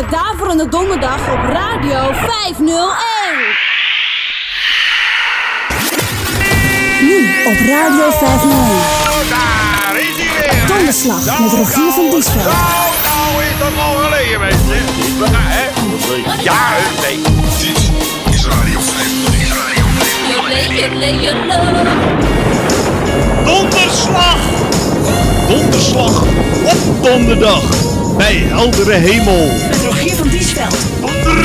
de Daverende Donderdag op Radio 501. Nu op Radio 501. Daar is hij weer. Donderslag met Rogier van Diesveld. Nou, nou is dat al geleden, mensen. Ja, hè? Ja, nee. Dit is Radio 501. Donderslag! Donderslag op donderdag bij heldere hemel. Rogier van Diesveld.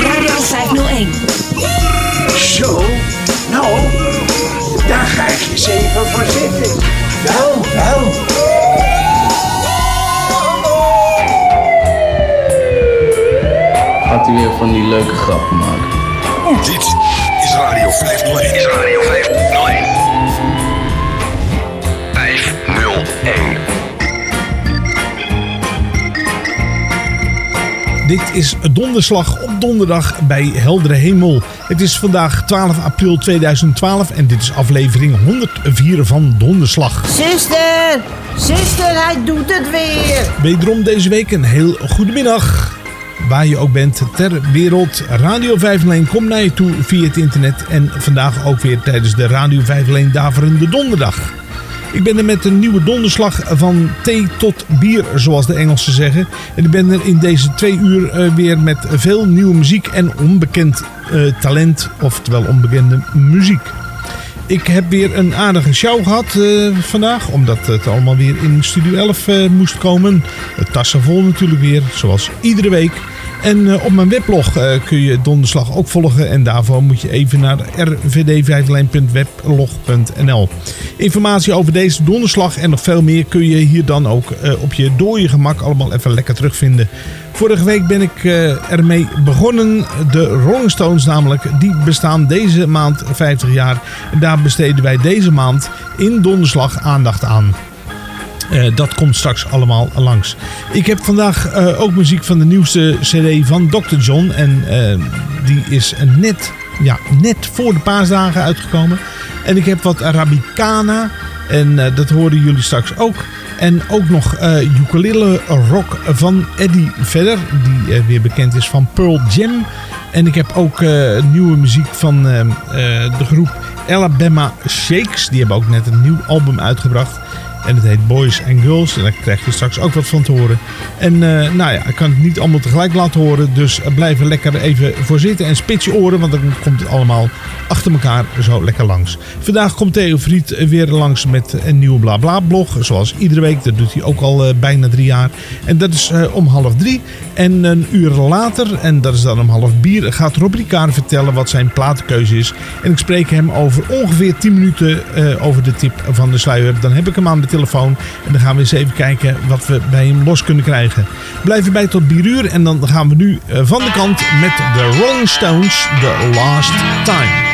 Radio 501. Zo, nou, daar ga ik eens even voor zitten. Wel, wel. Gaat hij weer van die leuke grappen maken? Dit is Radio 501. Is Radio 501. 501. Dit is Donderslag op donderdag bij heldere hemel. Het is vandaag 12 april 2012 en dit is aflevering 104 van Donderslag. Zuster, zuster, hij doet het weer. Wederom deze week een heel goede middag. Waar je ook bent ter wereld. Radio 501 komt naar je toe via het internet. En vandaag ook weer tijdens de Radio 501 Daverende Donderdag. Ik ben er met een nieuwe donderslag van thee tot bier, zoals de Engelsen zeggen. En ik ben er in deze twee uur eh, weer met veel nieuwe muziek en onbekend eh, talent, oftewel onbekende muziek. Ik heb weer een aardige show gehad eh, vandaag, omdat het allemaal weer in Studio 11 eh, moest komen. Tassen vol natuurlijk weer, zoals iedere week. En eh, op mijn weblog eh, kun je donderslag ook volgen. En daarvoor moet je even naar rvd5lijn.weblog.nl. Informatie over deze donderslag en nog veel meer kun je hier dan ook eh, op je dode gemak allemaal even lekker terugvinden. Vorige week ben ik ermee begonnen. De Rolling Stones namelijk, die bestaan deze maand 50 jaar. En daar besteden wij deze maand in donderslag aandacht aan. Eh, dat komt straks allemaal langs. Ik heb vandaag eh, ook muziek van de nieuwste CD van Dr. John. En eh, die is net, ja, net voor de paasdagen uitgekomen. En ik heb wat Arabicana. En dat horen jullie straks ook. En ook nog eh ukulele rock van Eddie Vedder. Die weer bekend is van Pearl Jam. En ik heb ook nieuwe muziek van de groep Alabama Shakes. Die hebben ook net een nieuw album uitgebracht. En het heet Boys and Girls. En daar krijg je straks ook wat van te horen. En eh, nou ja, ik kan het niet allemaal tegelijk laten horen. Dus blijf er lekker even voor zitten. En spits je oren, want dan komt het allemaal achter elkaar zo lekker langs. Vandaag komt Theo Friet weer langs met een nieuwe BlaBla blog. Zoals iedere week. Dat doet hij ook al eh, bijna drie jaar. En dat is eh, om half drie. En een uur later, en dat is dan om half bier, gaat Rob vertellen wat zijn platenkeuze is. En ik spreek hem over ongeveer 10 minuten over de tip van de sluier. Dan heb ik hem aan de telefoon. En dan gaan we eens even kijken wat we bij hem los kunnen krijgen. Blijf erbij tot bieruur. En dan gaan we nu eh, van de kant met de Rolling Stones, The Last Time.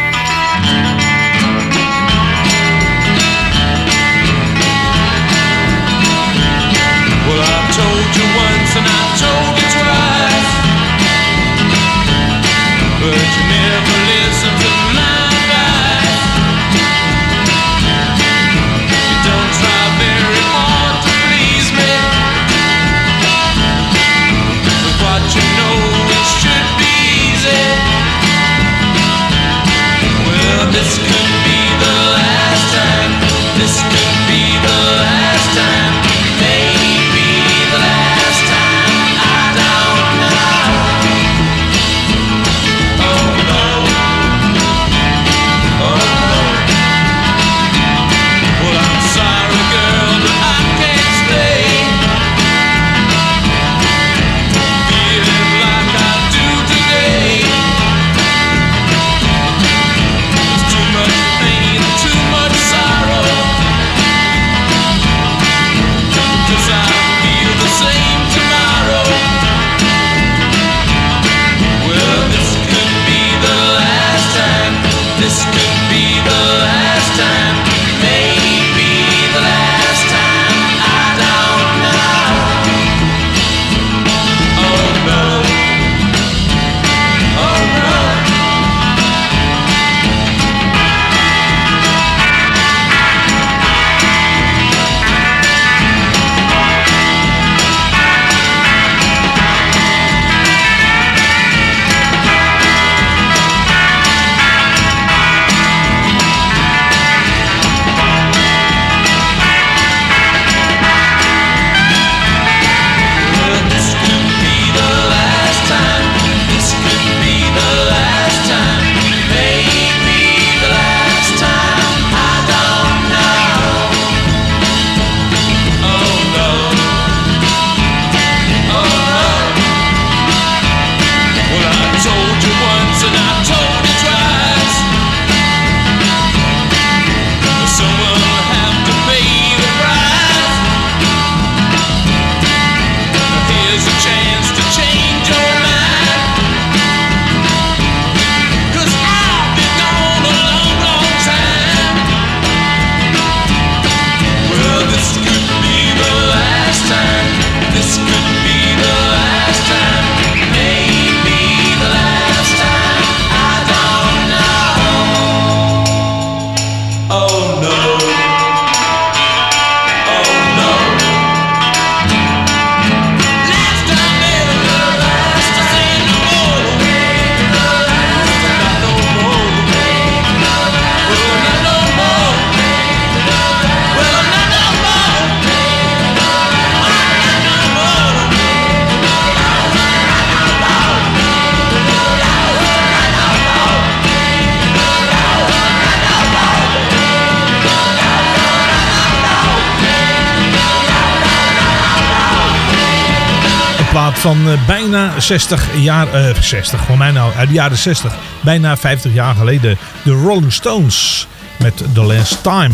60 jaar, eh 60, voor mij nou, uit de jaren 60, bijna 50 jaar geleden. De Rolling Stones met The Last Time.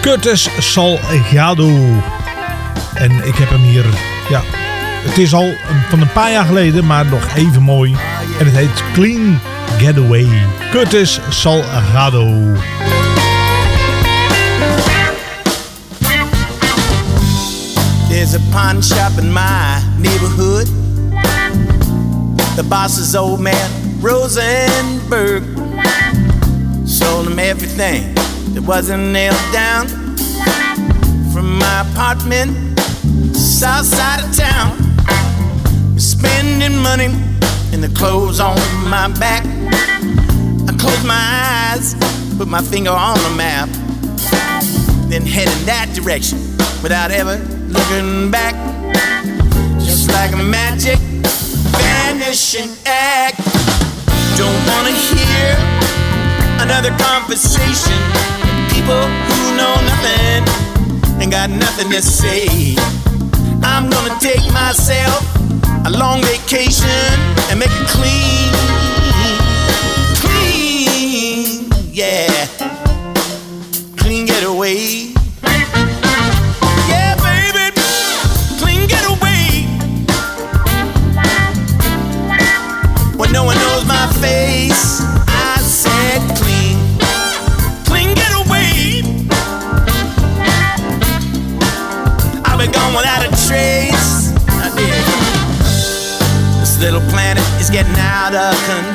Curtis Salgado. En ik heb hem hier, ja, het is al van een paar jaar geleden, maar nog even mooi. En het heet Clean Getaway. Curtis Salgado. There's a pawn shop in my neighborhood. The boss's old man, Rosenberg, sold him everything that wasn't nailed down. From my apartment, south side of town, spending money in the clothes on my back. I close my eyes, put my finger on the map, then head in that direction without ever looking back. Just like magic vanishing act. Don't wanna hear another conversation. People who know nothing and got nothing to say. I'm gonna take myself a long vacation and make it clean. Clean, yeah. Clean getaway.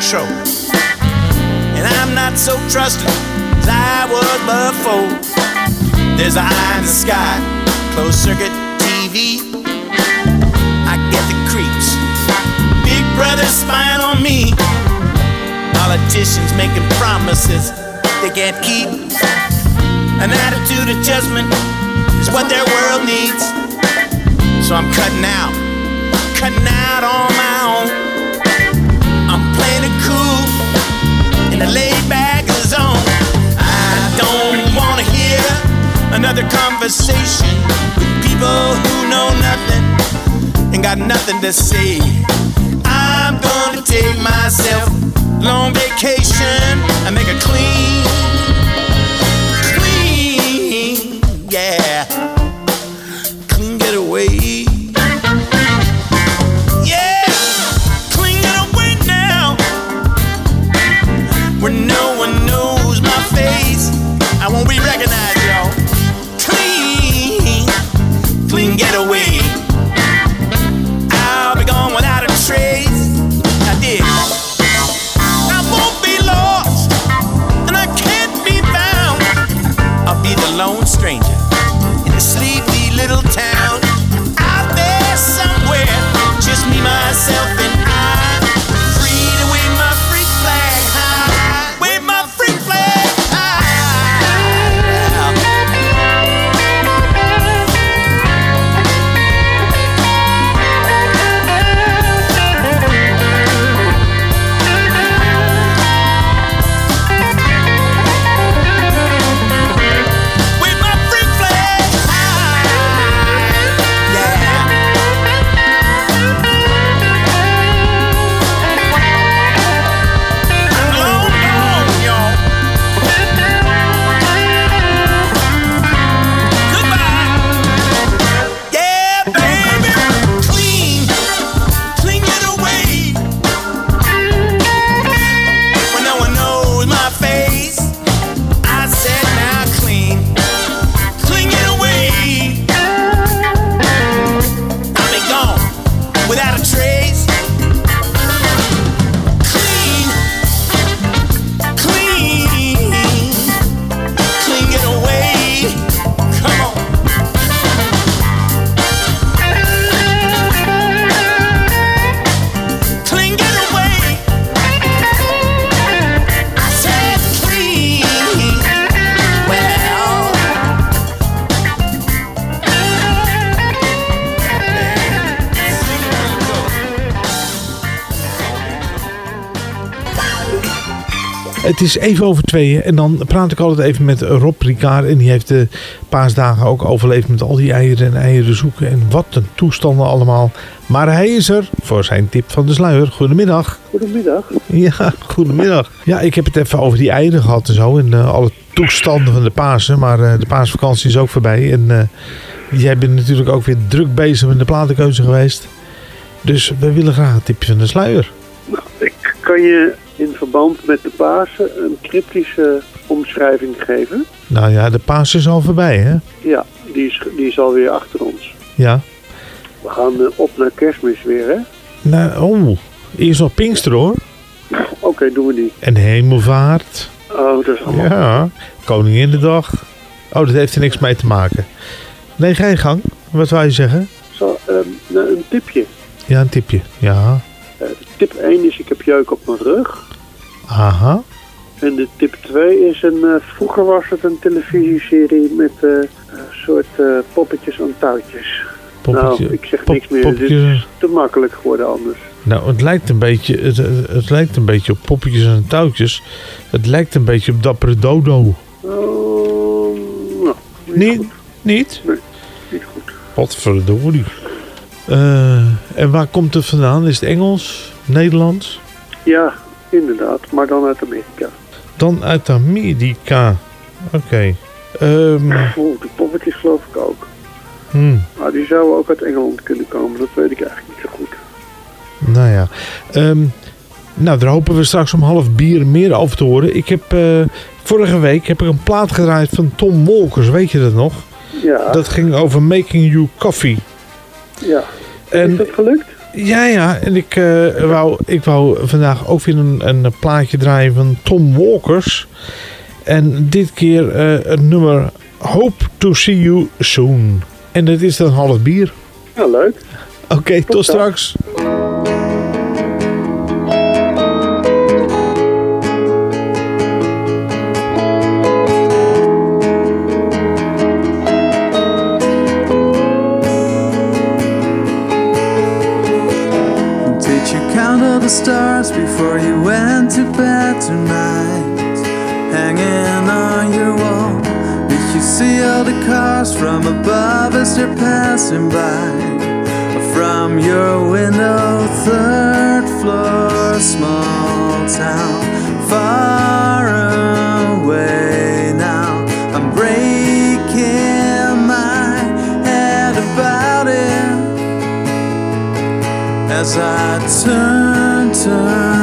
Control. And I'm not so trusting as I was before. There's a eye in the sky, closed circuit TV. I get the creeps. Big brother spying on me. Politicians making promises they can't keep. An attitude adjustment is what their world needs. So I'm cutting out, cutting out on my own. In the laid back zone. I don't wanna hear another conversation with people who know nothing and got nothing to say. I'm gonna take myself long vacation and make a clean, Het is even over tweeën en dan praat ik altijd even met Rob Ricard. En die heeft de paasdagen ook overleefd met al die eieren en eieren zoeken. En wat een toestanden allemaal. Maar hij is er voor zijn tip van de sluier. Goedemiddag. Goedemiddag. Ja, goedemiddag. Ja, ik heb het even over die eieren gehad en zo. En eh, alle toestanden van de Pasen. Maar eh, de paasvakantie is ook voorbij. En eh, jij bent natuurlijk ook weer druk bezig met de platenkeuze geweest. Dus we willen graag een tipje van de sluier. Nou, ik kan je in verband met de Pasen een cryptische omschrijving geven. Nou ja, de paas is al voorbij, hè? Ja, die is, die is alweer achter ons. Ja. We gaan eh, op naar kerstmis weer, hè? Nou, oh, eerst nog Pinkster hoor. Oké, doen we die. En Hemelvaart. Oh, dat is allemaal... Ja, Koninginnedag. Oh, dat heeft er niks mee te maken. Nee, je gang. Wat wou je zeggen? Zo, ehm, nou, een tipje. Ja, een tipje. Ja. Tip 1 is ik heb jeuk op mijn rug. Aha. En de tip 2 is een... eh, vroeger was het een televisieserie met eh, een soort eh, poppetjes aan touwtjes. Poppetje- nou, ik zeg pop- niks meer. Dit poppetjes. is te makkelijk geworden anders. Nou, het lijkt een beetje, het, het- lijkt een beetje op poppetjes en touwtjes. Het lijkt een beetje op Dappere Dodo. Oh, nou, Niet? Niet? Nee, niet goed. Wat verdorie. Eh, en waar komt het vandaan? Is het Engels? Nederlands? Ja, inderdaad. Maar dan uit Amerika. Dan uit Amerika. Oké. Ehm, Oeh, de poppetjes geloof ik ook. hmm, Maar die zouden ook uit Engeland kunnen komen. Dat weet ik eigenlijk niet zo goed. nou ja. Ehm, nou, daar hopen we straks om half bier meer over te horen. Ik heb eh, vorige week heb ik een plaat gedraaid van Tom Walkers. Weet je dat nog? Ja, Dat ging over Making You Coffee. ja. En Is dat gelukt? Ja, ja. En ik, eh, wou, ik wou vandaag ook weer een, een plaatje draaien van Tom Walkers. En dit keer eh, het nummer Hope to See You Soon. En dat is dan half bier. Ja, leuk. Oké, tot straks. The stars before you went to bed tonight? Hanging on your wall. Did you see all the cars from above as they're passing by? From your window, third floor, small town, far away now. I'm breaking my head about it as I turn, return.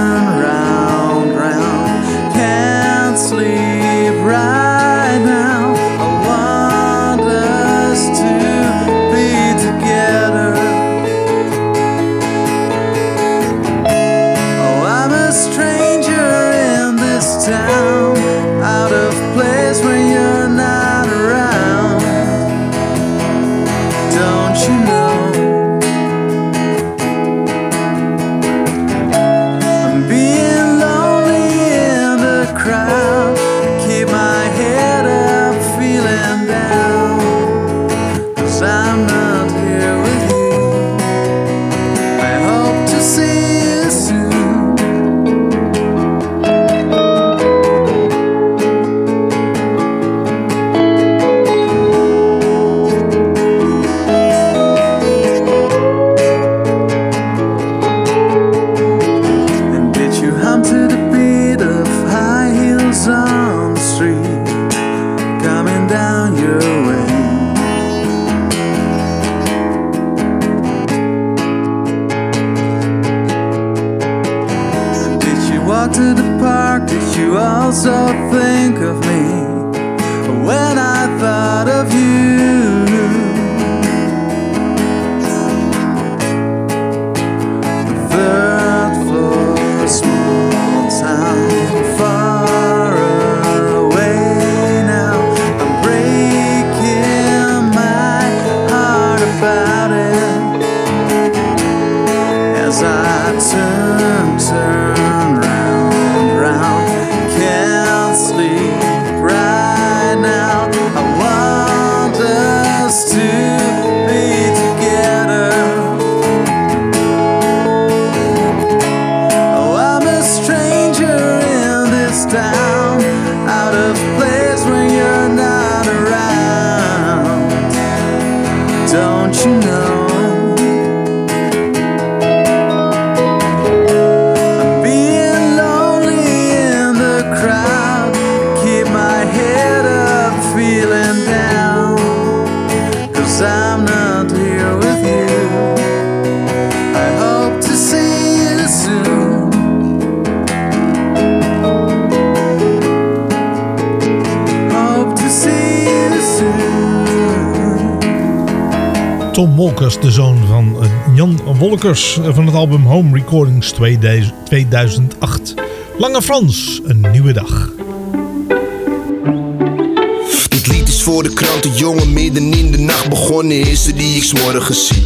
Van het album Home Recordings 2008. Lange Frans, een nieuwe dag. Dit lied is voor de krantenjongen midden in de nacht begonnen is, die ik s'morgens zie.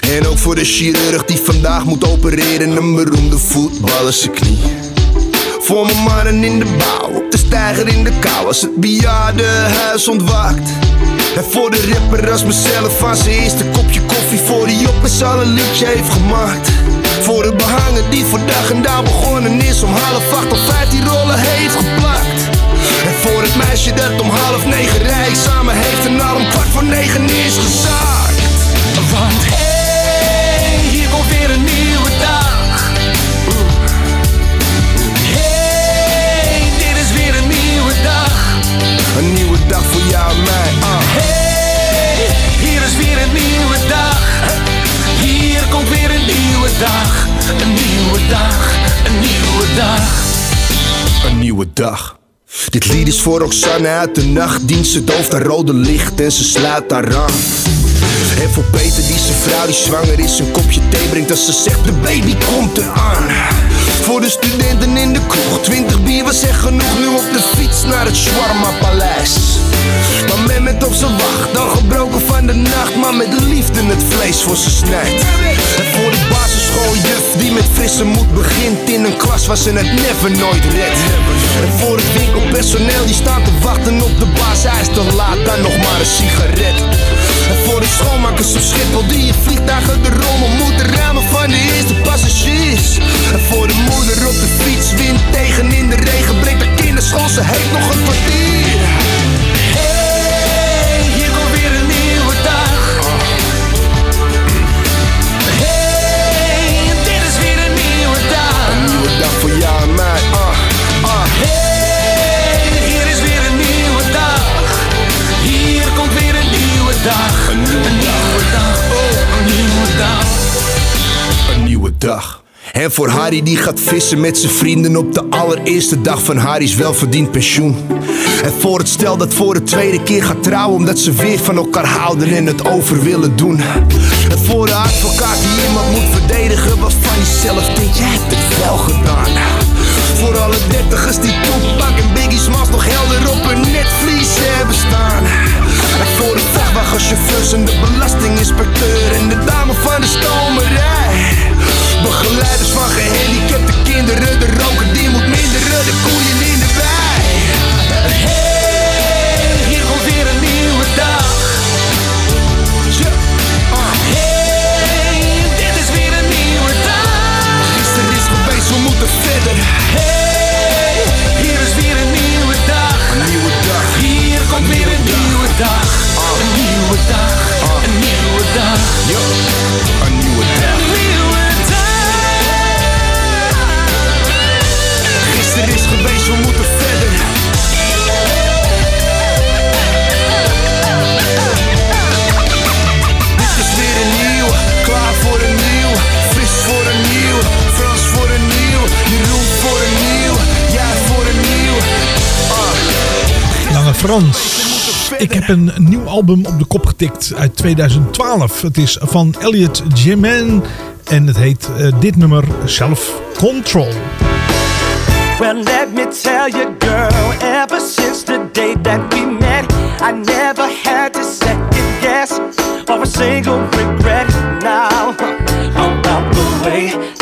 En ook voor de chirurg die vandaag moet opereren, een beroemde voetballer knie. Voor mijn mannen in de bouw, op de steiger in de kou, als het bejaardenhuis ontwaakt. En voor de rapper als mezelf van zijn eerste kopje koffie voor die op en al een liedje heeft gemaakt. Voor de behanger die dag en dag begonnen is om half acht of vijftien rollen heeft geplakt. En voor het meisje dat om half negen rij samen heeft en al om kwart voor negen is gezaakt. Want hey, hier komt weer een nieuwe dag. Hey, dit is weer een nieuwe dag. Een nieuwe dag voor jou en mij. Hey, hier is weer een nieuwe dag. Hier komt weer een nieuwe dag. Een nieuwe dag, een nieuwe dag. Een nieuwe dag. Dit lied is voor Roxanne uit de nachtdienst. Ze dooft haar rode licht en ze sluit haar aan. En voor Peter die zijn vrouw die zwanger is een kopje thee brengt als ze zegt de baby komt eraan. Voor de studenten in de kroeg, 20 bier was echt genoeg. Nu op de fiets naar het Shawarma Paleis. Maar men met op zijn wacht, dan gebroken van de nacht. Maar met liefde het vlees voor ze snijdt. En voor de basisschooljuf die met frisse moed begint in een klas waar ze het never nooit redt. En voor het winkelpersoneel die staat te wachten op de baas, hij is te laat, dan nog maar een sigaret. En voor de schoonmakers op Schiphol die je vliegtuigen de rommel moeten ruimen van de eerste passagiers. Voor de moeder op de fiets, wind tegen in de regen, breekt de kinderschool, ze heeft nog een kwartier. En voor Harry die gaat vissen met zijn vrienden op de allereerste dag van Harry's welverdiend pensioen. En voor het stel dat voor de tweede keer gaat trouwen omdat ze weer van elkaar houden en het over willen doen. En voor de advocaat die iemand moet verdedigen waarvan je zelf denkt, jij hebt het wel gedaan. Voor alle dertigers die Tupac en Biggie Smalls nog helder op hun netvlies hebben staan. En voor de vrachtwagenchauffeurs en de belastinginspecteur en de dame van de stomerij. Begeleiders van gehandicapte kinderen, de roker die moet minderen, de koeien in de wei. Frans. Ik heb een nieuw album op de kop getikt uit 2012. Het is van Elliot Jimen en het heet eh, dit nummer Self Control. Well, let me tell you, girl, ever since the day that we met, I never had to second guess or a single regret now about the way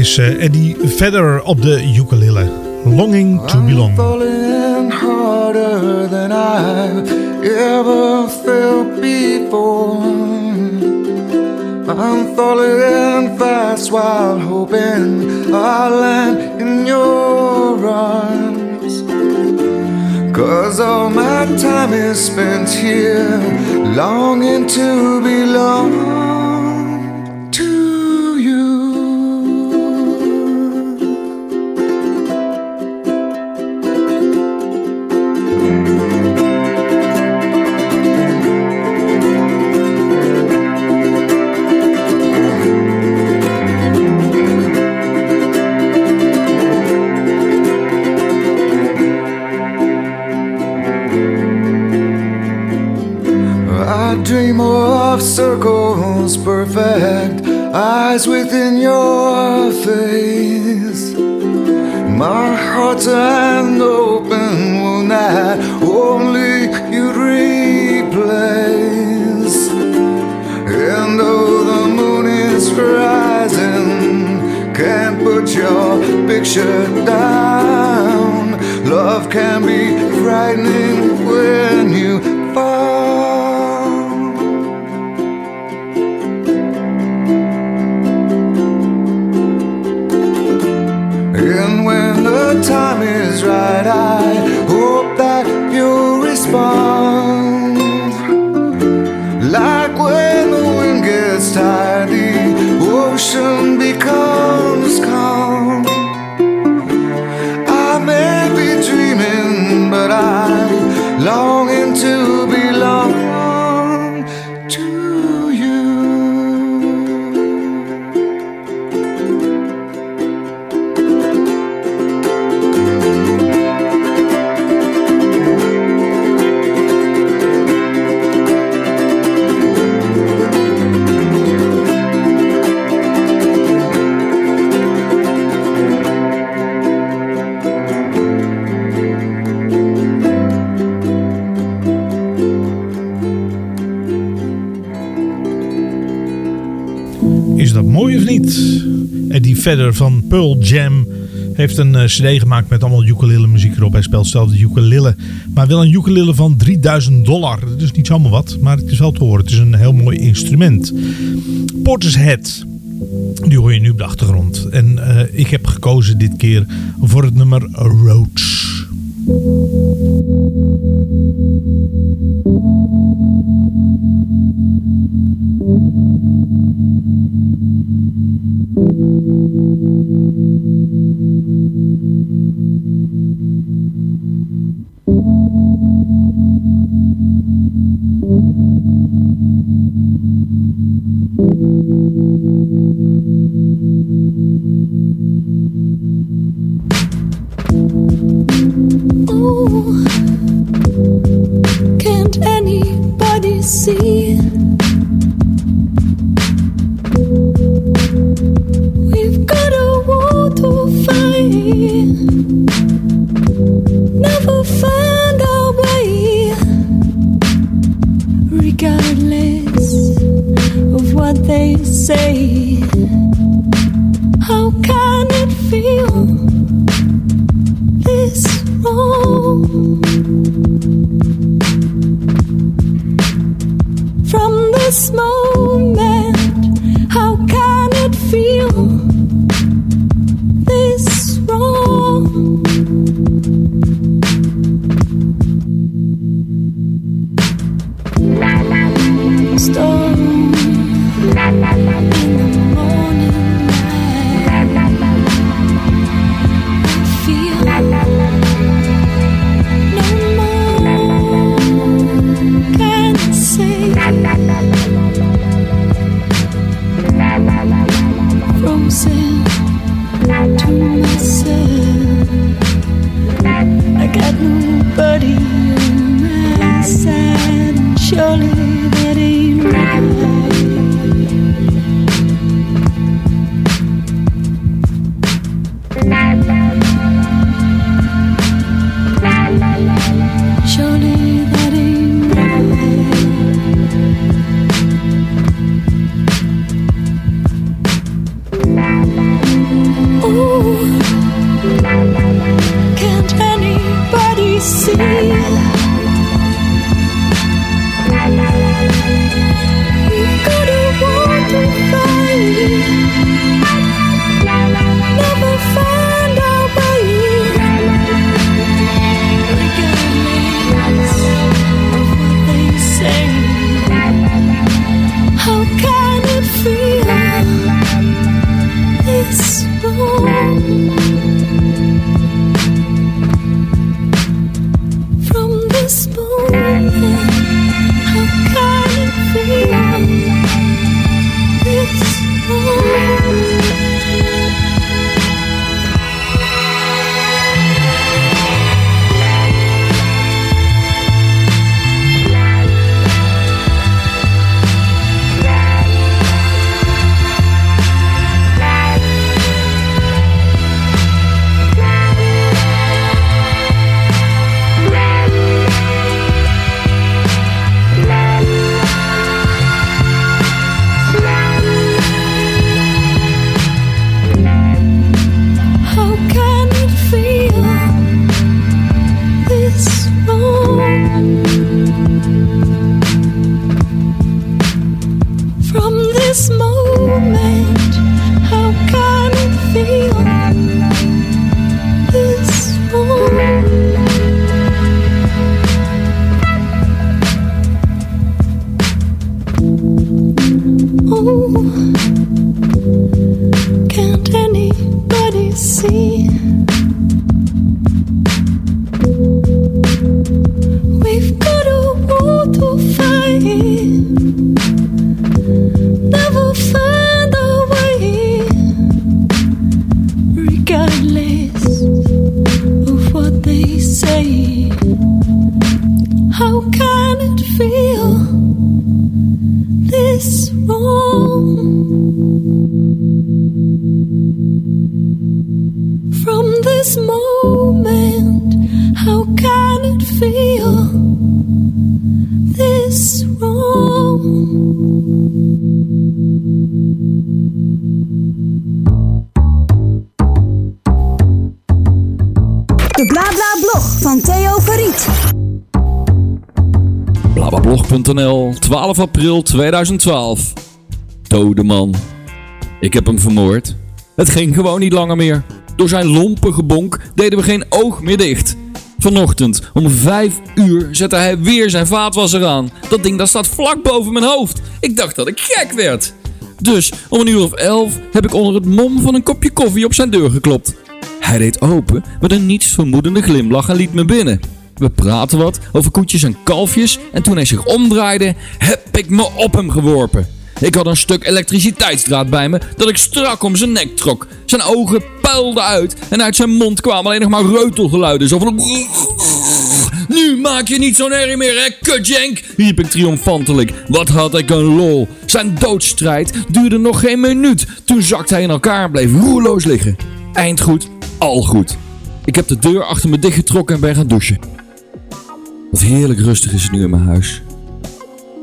is eh, Eddie Vedder op de ukulele. Longing to belong. falling harder than I've ever felt before. I'm falling fast while hoping I'll land in your arms. Cause all my time is spent here, longing to belong eyes within your face. My heart's an open wound that only you'd replace. And though the moon is rising, can't put your picture down. Love can be frightening Van Pearl Jam heeft een eh, cd gemaakt met allemaal ukulele muziek erop. Hij speelt zelf de ukulele, maar wel een ukulele van 3000 dollar. Dat is niet zomaar wat, maar het is wel te horen. Het is een heel mooi instrument. Portishead, die hoor je nu op de achtergrond. En eh, ik heb gekozen dit keer voor het nummer Roach. From the smoke. 12 april 2012. Dode man. Ik heb hem vermoord. Het ging gewoon niet langer meer. Door zijn lompe gebonk deden we geen oog meer dicht. Vanochtend om 5 uur zette hij weer zijn vaatwasser aan. Dat ding dat staat vlak boven mijn hoofd. Ik dacht dat ik gek werd. Dus om een uur of 11 heb ik onder het mom van een kopje koffie op zijn deur geklopt. Hij deed open met een nietsvermoedende glimlach en liet me binnen. We praten wat over koetjes en kalfjes en toen hij zich omdraaide, heb ik me op hem geworpen. Ik had een stuk elektriciteitsdraad bij me dat ik strak om zijn nek trok. Zijn ogen puilden uit en uit zijn mond kwamen alleen nog maar reutelgeluiden. Zo van... Nu maak je niet zo'n herrie meer, hè, kutjank, riep ik triomfantelijk. Wat had ik een lol. Zijn doodstrijd duurde nog geen minuut. Toen zakte hij in elkaar en bleef roerloos liggen. Eind goed, al goed. Ik heb de deur achter me dichtgetrokken en ben gaan douchen. Wat heerlijk rustig is het nu in mijn huis.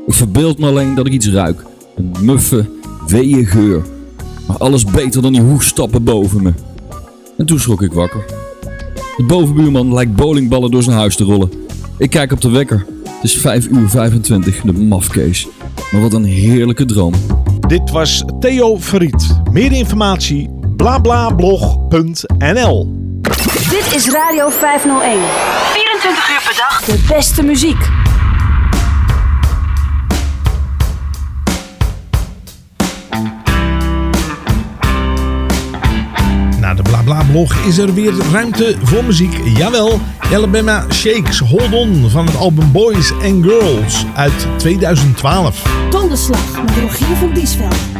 Ik verbeeld me alleen dat ik iets ruik. Een muffe, weeë geur. Maar alles beter dan die hoestappen boven me. En toen schrok ik wakker. De bovenbuurman lijkt bowlingballen door zijn huis te rollen. Ik kijk op de wekker. Het is 5 uur 25, de mafkees. Maar wat een heerlijke droom. Dit was Theo Verriet. Meer informatie blablablog.nl Dit is Radio 501. 24 uur per dag. De beste muziek. Na de BlaBla-blog is er weer ruimte voor muziek. Jawel, Alabama Shakes Hold On van het album Boys and Girls uit 2012. Donderslag met Rogier van Diesveld.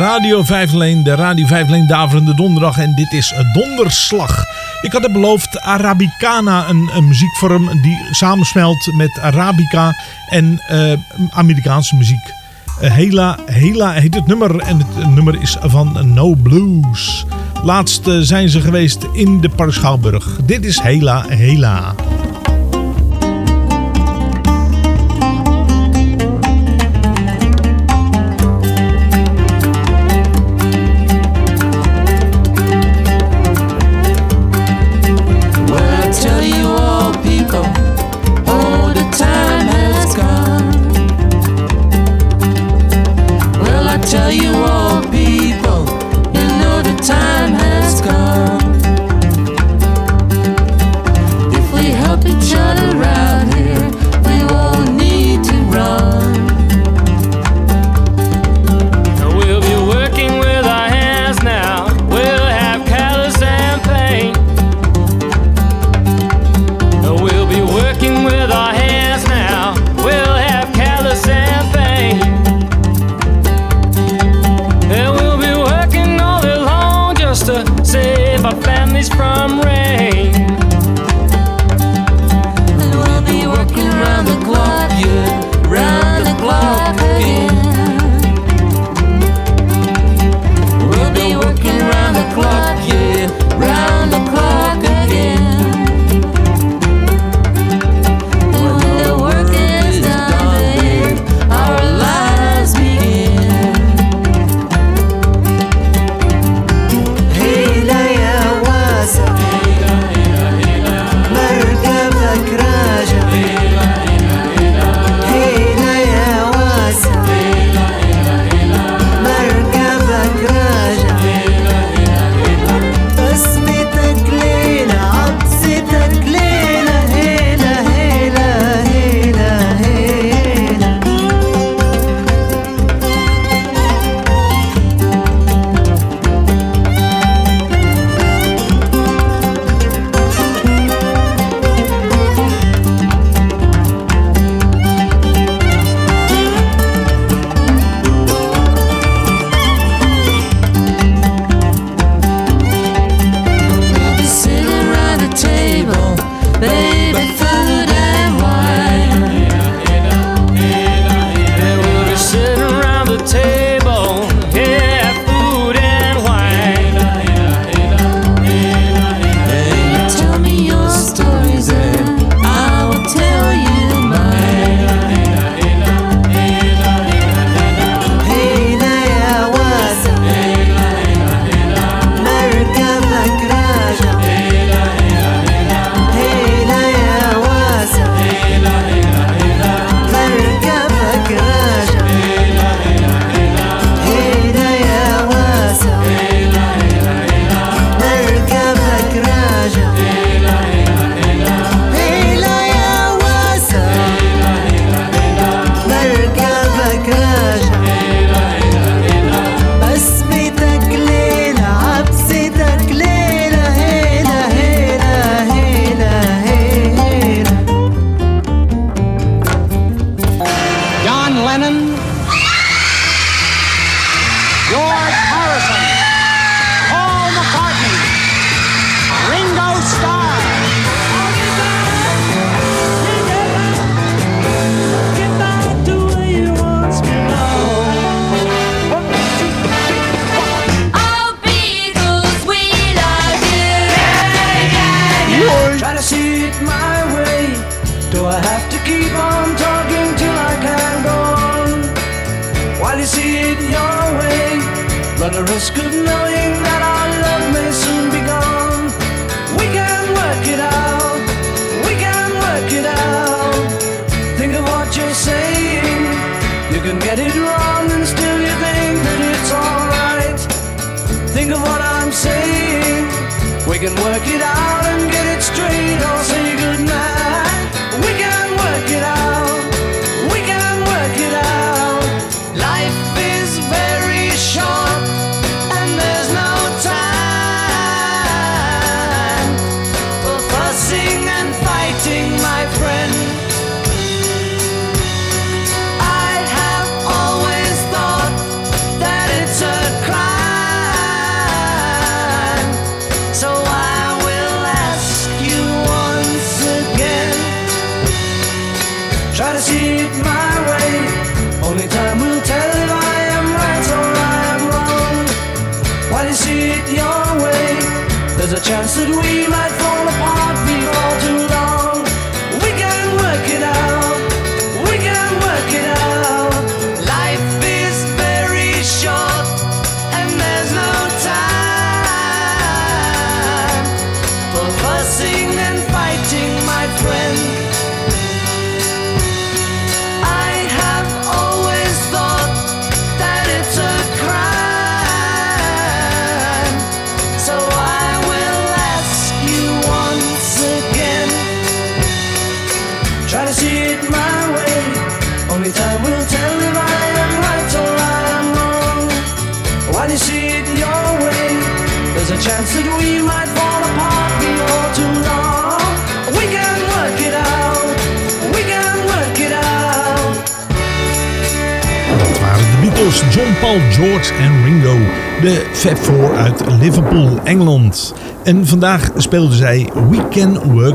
Radio 5 de Radio 5 Leen Daverende Donderdag en dit is Donderslag. Ik had het beloofd Arabicana, een, een muziekvorm die samensmelt met Arabica en eh, Amerikaanse muziek. Eh, Hela, Hela heet het nummer en het nummer is van No Blues. Laatst eh, zijn ze geweest in de Park Dit is Hela Hela.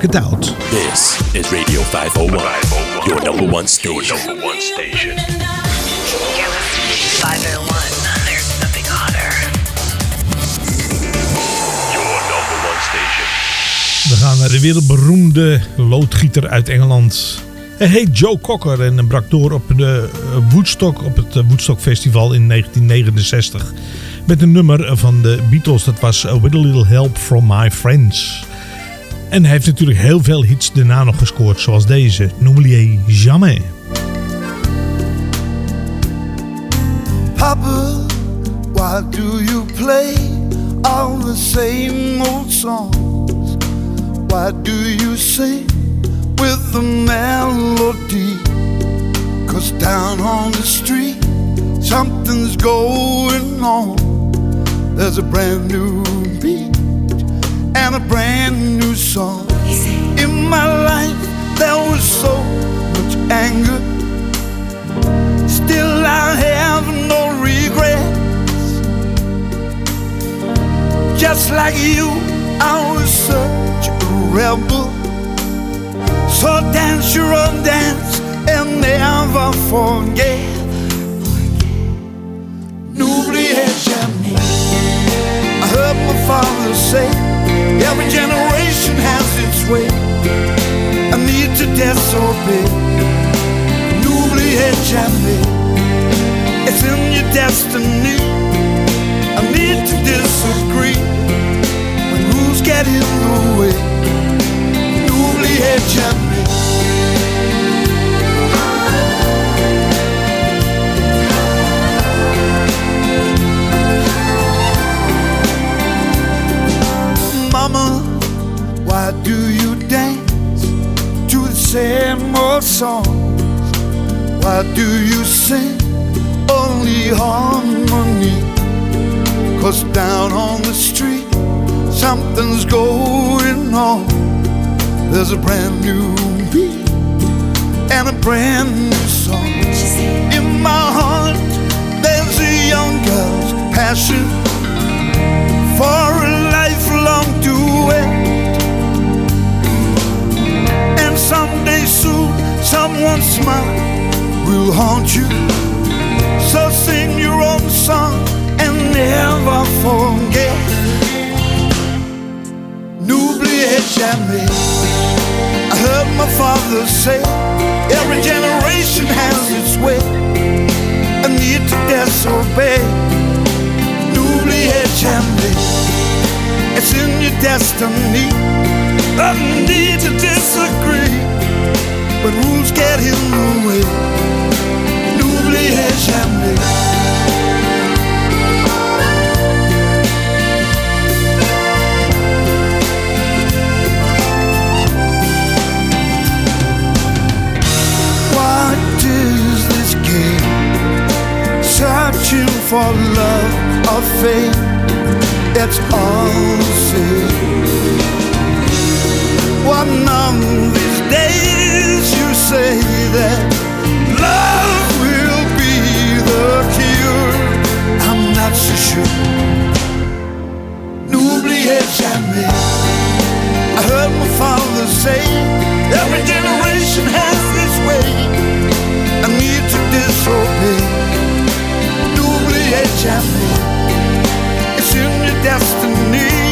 It Out. This is Radio 501, your number one station. Your number one station. 501. There's nothing hotter. Your number one station. We gaan naar de wereldberoemde loodgieter uit Engeland. Hij heet Joe Cocker en brak door op, de eh, Woodstock, op het eh, Woodstock Festival in 1969. Met een nummer van de Beatles, dat was With a Little Help From My Friends. En hij heeft natuurlijk heel veel hits daarna nog gescoord, zoals deze. N'oubliez jamais. Papa, why do you play all the same old songs? Why do you sing with the melody? Cause down on the street, something's going on. There's a brand new and a brand new song. In my life, there was so much anger. Still, I have no regrets. Just like you, I was such a rebel. So dance your own dance and never forget. N'oubliez jamais. I heard my father say, every generation has its way. I need to disobey. N'oubliez jamais. It's in your destiny. I need to disagree when rules get in the way. N'oubliez jamais. Mama, why do you dance to the same old songs? Why do you sing only harmony? Cause down on the street, something's going on. There's a brand new beat and a brand new song. In my heart, there's a young girl's passion for a lifelong duet. And someday soon, someone's smile will haunt you. So sing your own song and never forget. N'oubliez jamais. I heard my father say, every generation has its way. I need to disobey. N'oubliez jamais. It's in your destiny. I need to disagree. But rules get in the way. N'oubliez jamais. What is this game? Searching for love or fame that's all said. One of these days you say that love will be the cure. I'm not so sure. N'oubliez jamais. I heard my father say, every generation has its way. I need to disobey. N'oubliez jamais destiny.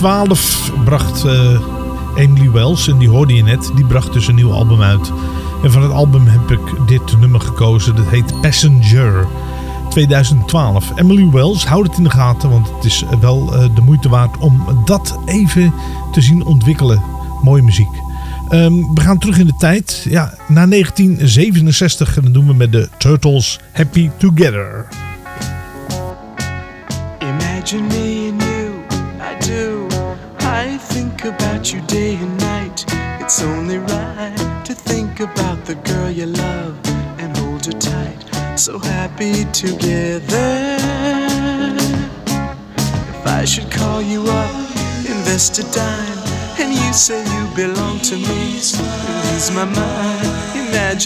2012 bracht eh, Emily Wells, en die hoorde je net, die bracht dus een nieuw album uit. En van het album heb ik dit nummer gekozen, dat heet Passenger 2012. Emily Wells, houd het in de gaten, want het is wel eh, de moeite waard om dat even te zien ontwikkelen. Mooie muziek. Ehm, we gaan terug in de tijd, ja, naar 1967 en doen we met de Turtles Happy Together.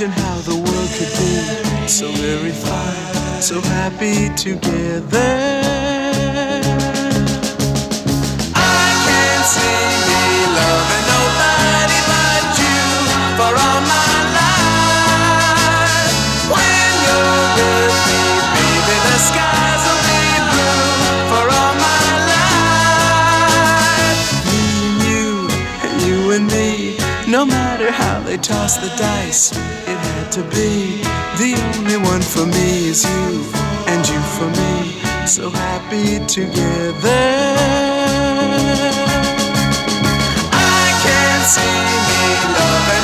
imagine how the world could be so very fine, so happy together. I can't see me loving nobody but you for all my life. When you're with me, baby, the skies will be blue for all my life. Me and you, and you and me, no matter how they toss the dice. To be the only one for me is you, and you for me. So happy together. I can't see me loving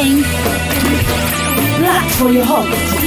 501. Laat voor je hoofd.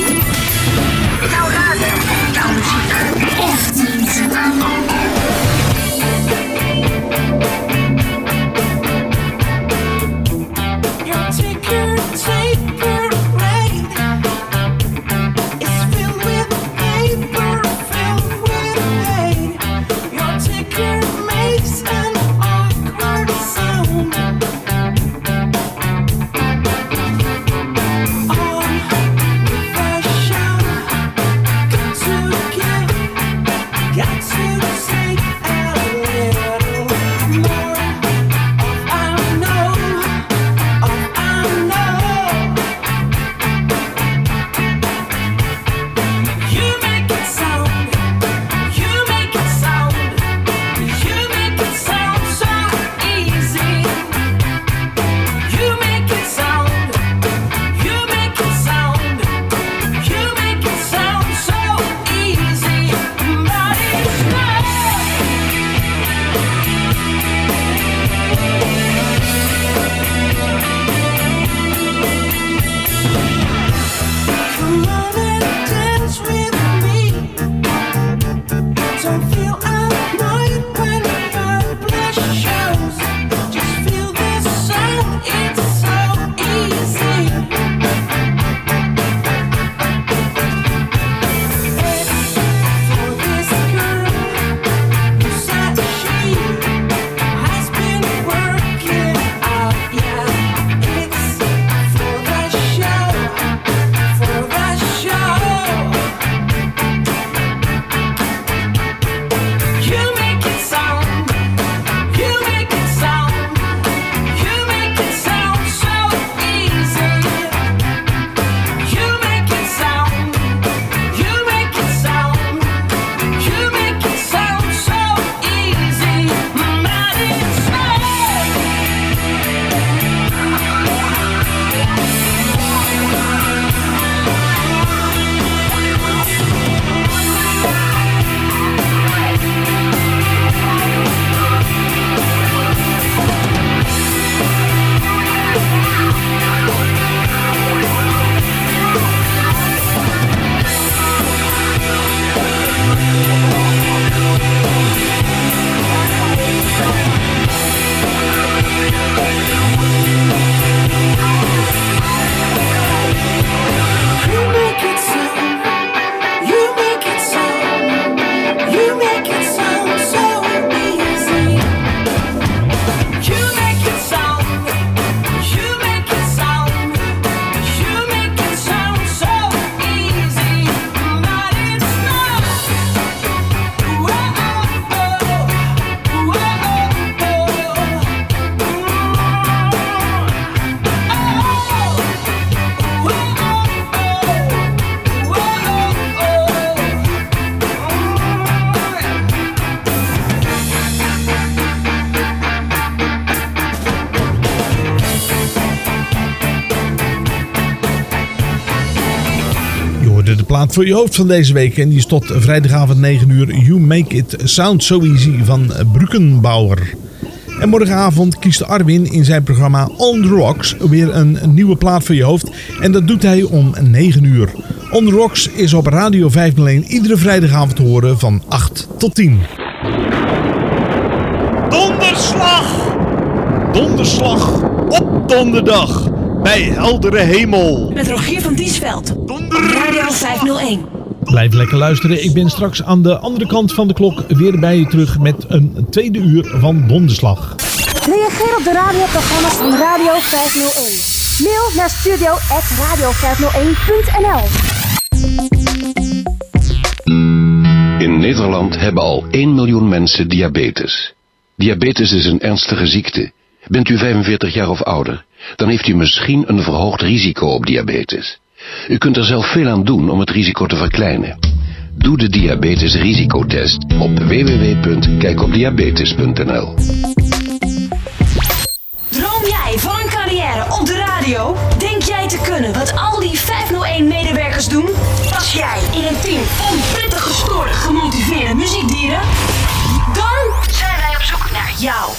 Voor je hoofd van deze week. En die is tot vrijdagavond 9 uur. You Make It Sound So Easy van Brukenbauer. En morgenavond kiest Arwin in zijn programma On The Rocks weer een nieuwe plaat voor je hoofd. En dat doet hij om 9 uur. On The Rocks is op Radio 501 iedere vrijdagavond te horen van 8 tot 10. Donderslag! Donderslag op donderdag bij heldere hemel. Met Rogier van Diesveld. Op Radio 501. Blijf lekker luisteren. Ik ben straks aan de andere kant van de klok weer bij je terug met een tweede uur van Donderslag. Reageer op de radioprogramma's van Radio 501. Mail naar studio.radio501.nl In Nederland hebben al 1 miljoen mensen diabetes. Diabetes is een ernstige ziekte. Bent u 45 jaar of ouder, dan heeft u misschien een verhoogd risico op diabetes. U kunt er zelf veel aan doen om het risico te verkleinen. Doe de diabetesrisicotest op www.kijkopdiabetes.nl Droom jij van een carrière op de radio? Denk jij te kunnen wat al die 501-medewerkers doen? Pas jij in een team van prettig gestoorde, gemotiveerde muziekdieren? Dan zijn wij op zoek naar jou.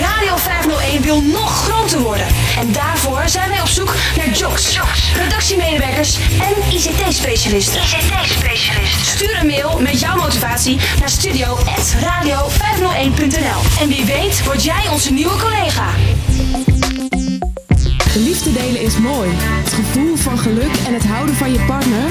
Radio 501 wil nog groter worden. En daarvoor zijn wij op zoek naar jocks, redactiemedewerkers en ICT-specialisten. ICT-specialisten. Stuur een mail met jouw motivatie naar studio.radio501.nl. En wie weet word jij onze nieuwe collega. De liefde delen is mooi. Het gevoel van geluk en het houden van je partner,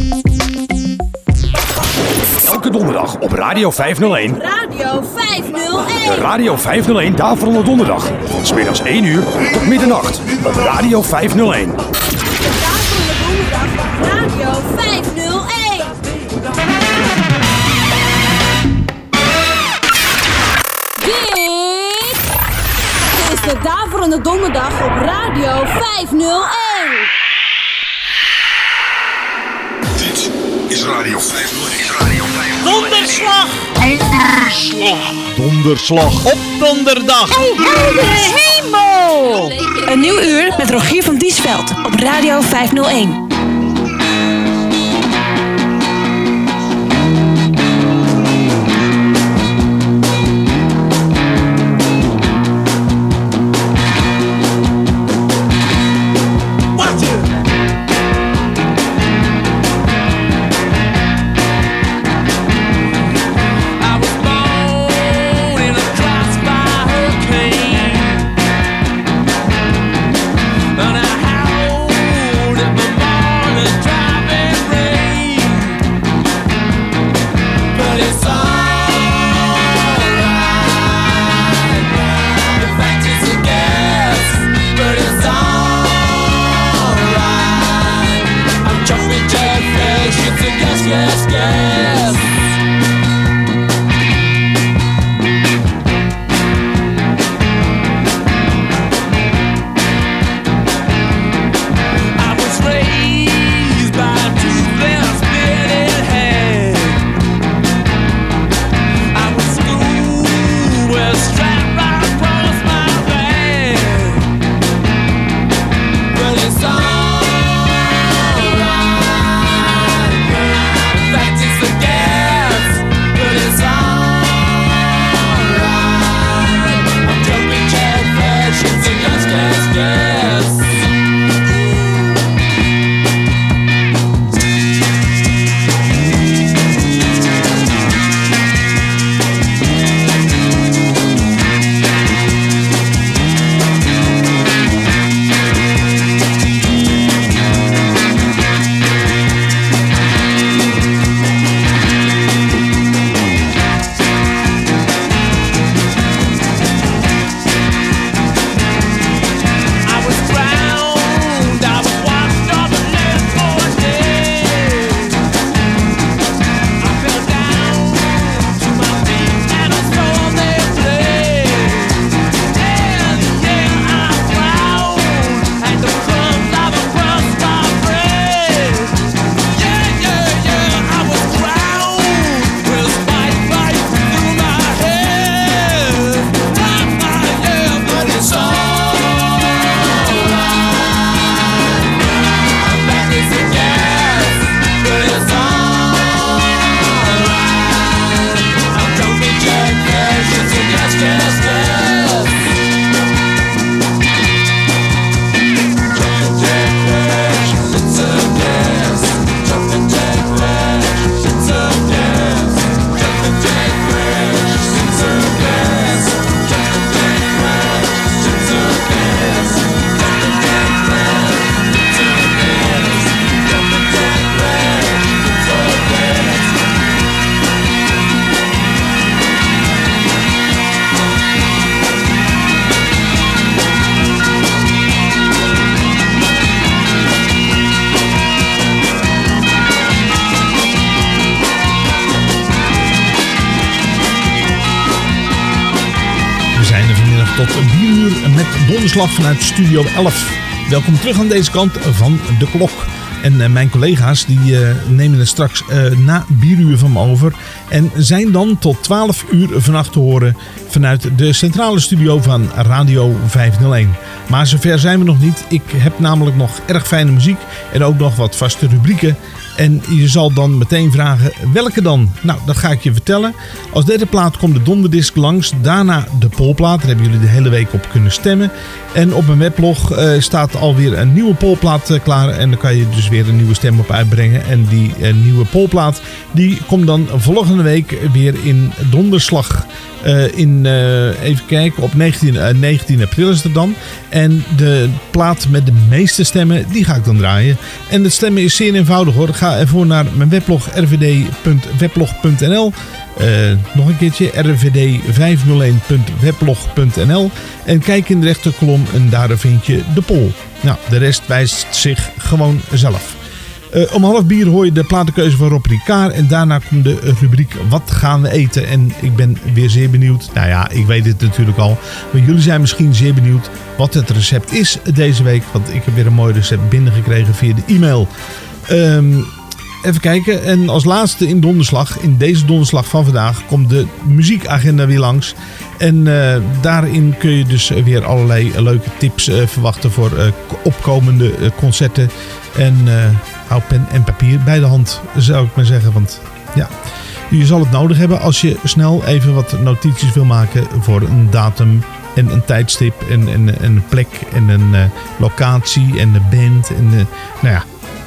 Elke donderdag op Radio 501. Radio 501. De Radio 501 Daverende Donderdag. Van 's middags 1 uur tot middernacht op Radio 501. Radio 501. Dit is de Daverende Donderdag op Radio 501. Is Radio 501. Is Radio 501. Donderslag! Donderslag! Donderslag op donderdag. hemel! Een nieuw uur met Rogier van Diesveld op Radio 501. Vanuit Studio 11. Welkom terug aan deze kant van de klok. En eh, mijn collega's die eh, nemen het straks eh, na bieruur van me over. En zijn dan tot 12 uur vannacht te horen vanuit de centrale studio van Radio 501. Maar zover zijn we nog niet. Ik heb namelijk nog erg fijne muziek en ook nog wat vaste rubrieken. En je zal dan meteen vragen welke dan? Nou, dat ga ik je vertellen. Als derde plaat komt de donderdisc langs. Daarna de polplaat. Daar hebben jullie de hele week op kunnen stemmen. En op mijn weblog eh, staat alweer een nieuwe polplaat eh, klaar. En dan kan je dus weer een nieuwe stem op uitbrengen. En die eh, nieuwe polplaat die komt dan volgende week weer in donderslag. Eh, in, eh, even kijken, op 19, eh, 19 april is het dan. En de plaat met de meeste stemmen, die ga ik dan draaien. En het stemmen is zeer eenvoudig hoor. Ga ervoor naar mijn weblog rvd.weblog.nl. Eh, nog een keertje, rvd501.weblog.nl. En kijk in de rechterkolom en daar vind je de poll. Nou, de rest wijst zich gewoon zelf. Eh, om half bier hoor je de platenkeuze van Rob Ricard. En daarna komt de rubriek Wat gaan we eten? En ik ben weer zeer benieuwd. Nou ja, ik weet het natuurlijk al. Maar jullie zijn misschien zeer benieuwd wat het recept is deze week. Want ik heb weer een mooi recept binnengekregen via de e-mail. Ehm, even kijken. En als laatste in donderslag, in deze donderslag van vandaag, komt de muziekagenda weer langs. En eh, daarin kun je dus weer allerlei leuke tips eh, verwachten voor opkomende concerten. En hou pen en papier bij de hand, zou ik maar zeggen. Want ja, je zal het nodig hebben als je snel even wat notities wil maken voor een datum en een tijdstip en, en, en een plek en een eh, locatie en een band. En, eh, nou ja,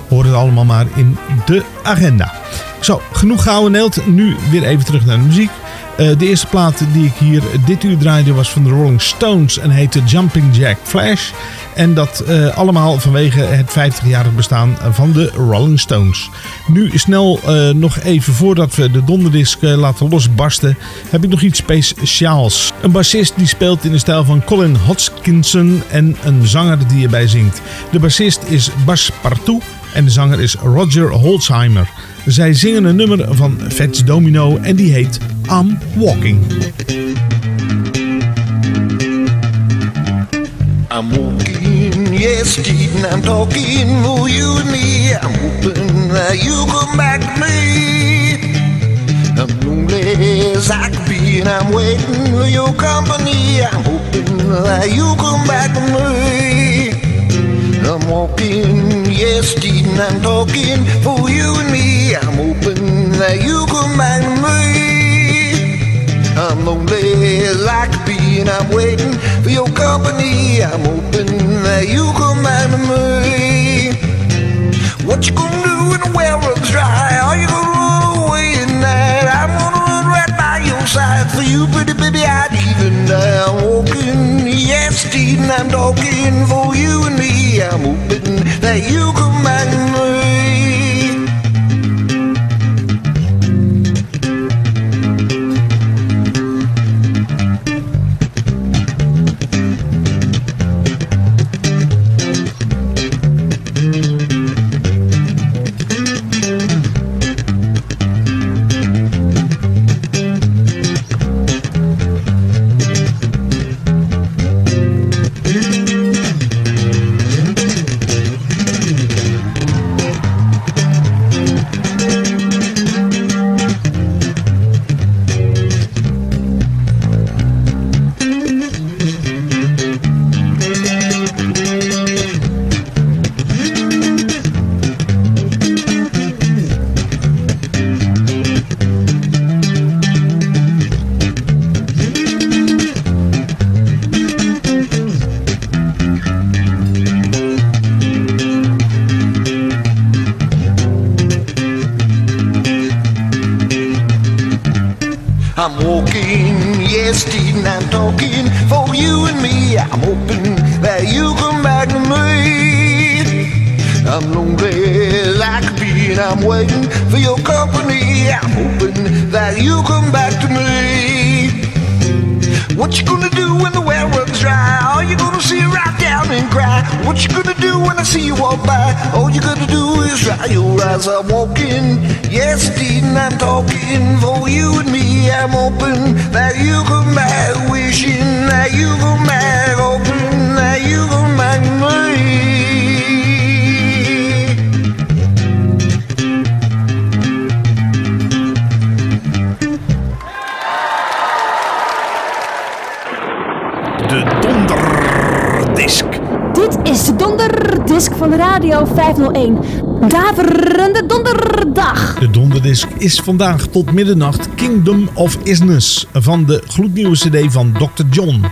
hoor het allemaal maar in de agenda. Zo, genoeg gouden neelt. Nu weer even terug naar de muziek. Eh, de eerste plaat die ik hier dit uur draaide was van de Rolling Stones en heette Jumping Jack Flash. En dat eh, allemaal vanwege het 50-jarig bestaan van de Rolling Stones. Nu snel eh, nog even voordat we de donderdisc laten losbarsten, heb ik nog iets speciaals. Een bassist die speelt in de stijl van Colin Hodgkinson en een zanger die erbij zingt. De bassist is Bas Partout en de zanger is Roger Holzheimer. Zij zingen een nummer van Fats Domino en die heet I'm Walking. I'm walking, yes, Keaton, I'm talking for you and me. I'm hoping that you come back to me. I'm lonely as I could be, I'm waiting for your company. I'm hoping that you come back to me. I'm walking, yes, Keaton, I'm talking for you and me. I'm hoping that you come back to me. I'm lonely as I could be, and I'm waiting for your company. I'm hoping that you come back to me. What you gonna do when the well runs dry? Are you gonna by your side for you, pretty baby. I'd even die. I'm walking, yes, and I'm talking for you and me. I'm hoping that you come back I'm walking, yes, and I'm talking for you and me. I'm hoping that you come back to me. I'm lonely as I could be, and I'm waiting for your company. I'm hoping that you come back to me. What you gonna do when the well runs dry? Are you gonna see sit right down and cry? What you gonna do when I see you walk by? All you gonna do is right your eyes are walking. Yes, deed, I'm talking for you and me. I'm open that you come back, wishing that you come back, open that you come back, donderdisc van Radio 501. Daverende donderdag. De donderdisc is vandaag tot middernacht Kingdom of Isness van de gloednieuwe cd van Dr. John.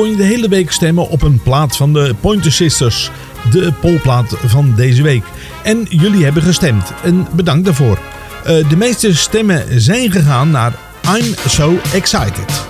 Kon je de hele week stemmen op een plaat van de Pointer Sisters. De polplaat van deze week. En jullie hebben gestemd. En bedankt daarvoor. Eh, de meeste stemmen zijn gegaan naar I'm So Excited.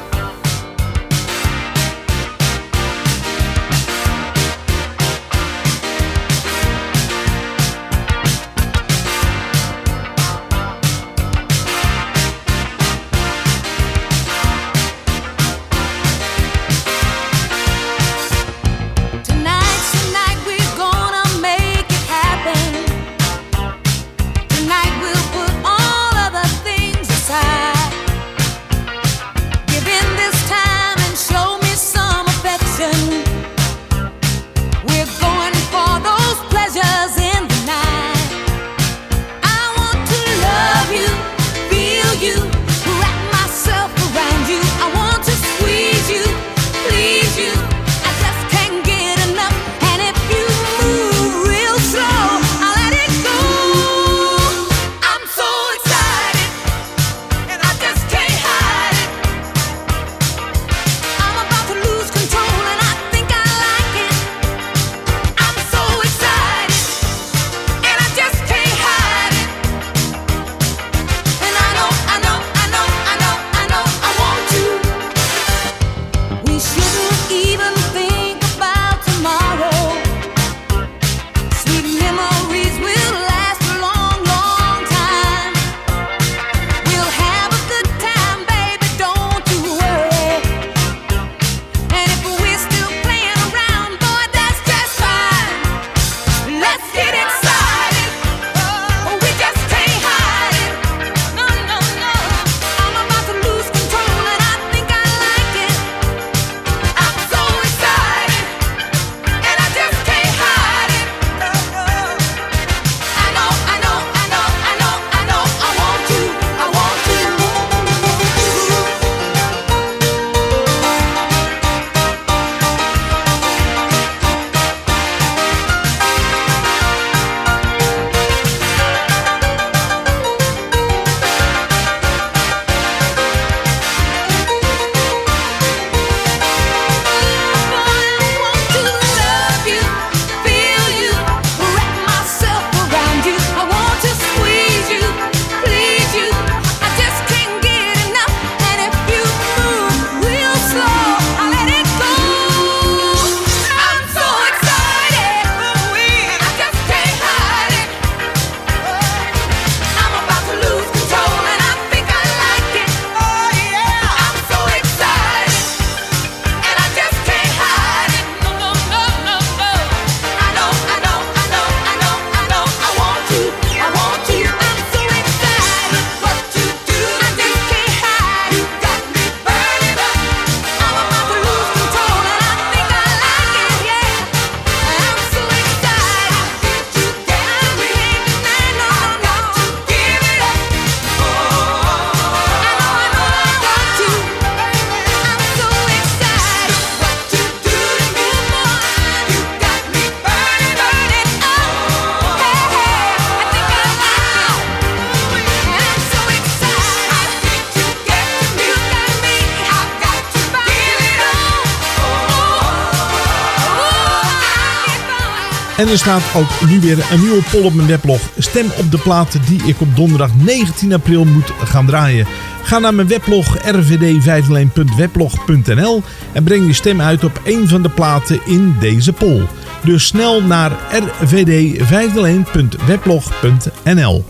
Er staat ook nu weer een nieuwe poll op mijn weblog. Stem op de platen die ik op donderdag 19 april moet gaan draaien. Ga naar mijn weblog rvd501.weblog.nl en breng je stem uit op een van de platen in deze poll. Dus snel naar rvd501.weblog.nl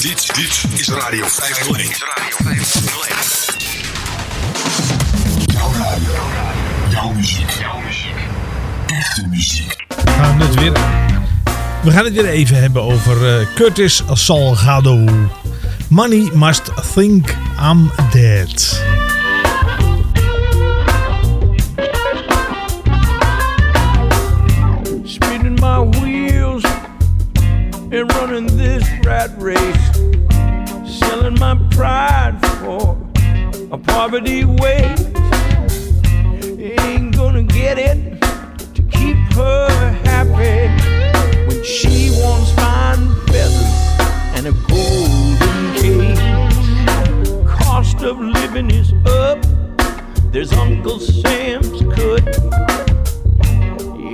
Dit, dit is Radio 501. Radio 501. Jouw radio. Jouw muziek. Jouw muziek. Echte muziek. We gaan het weer, even hebben over eh, Curtis Salgado. Money must think I'm dead. spinning my wheels and running this rat race, selling my pride for a poverty wage. Ain't gonna get it There's Uncle Sam's cut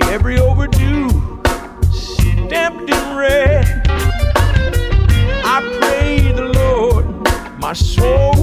every overdue stamped in red. I pray the Lord my soul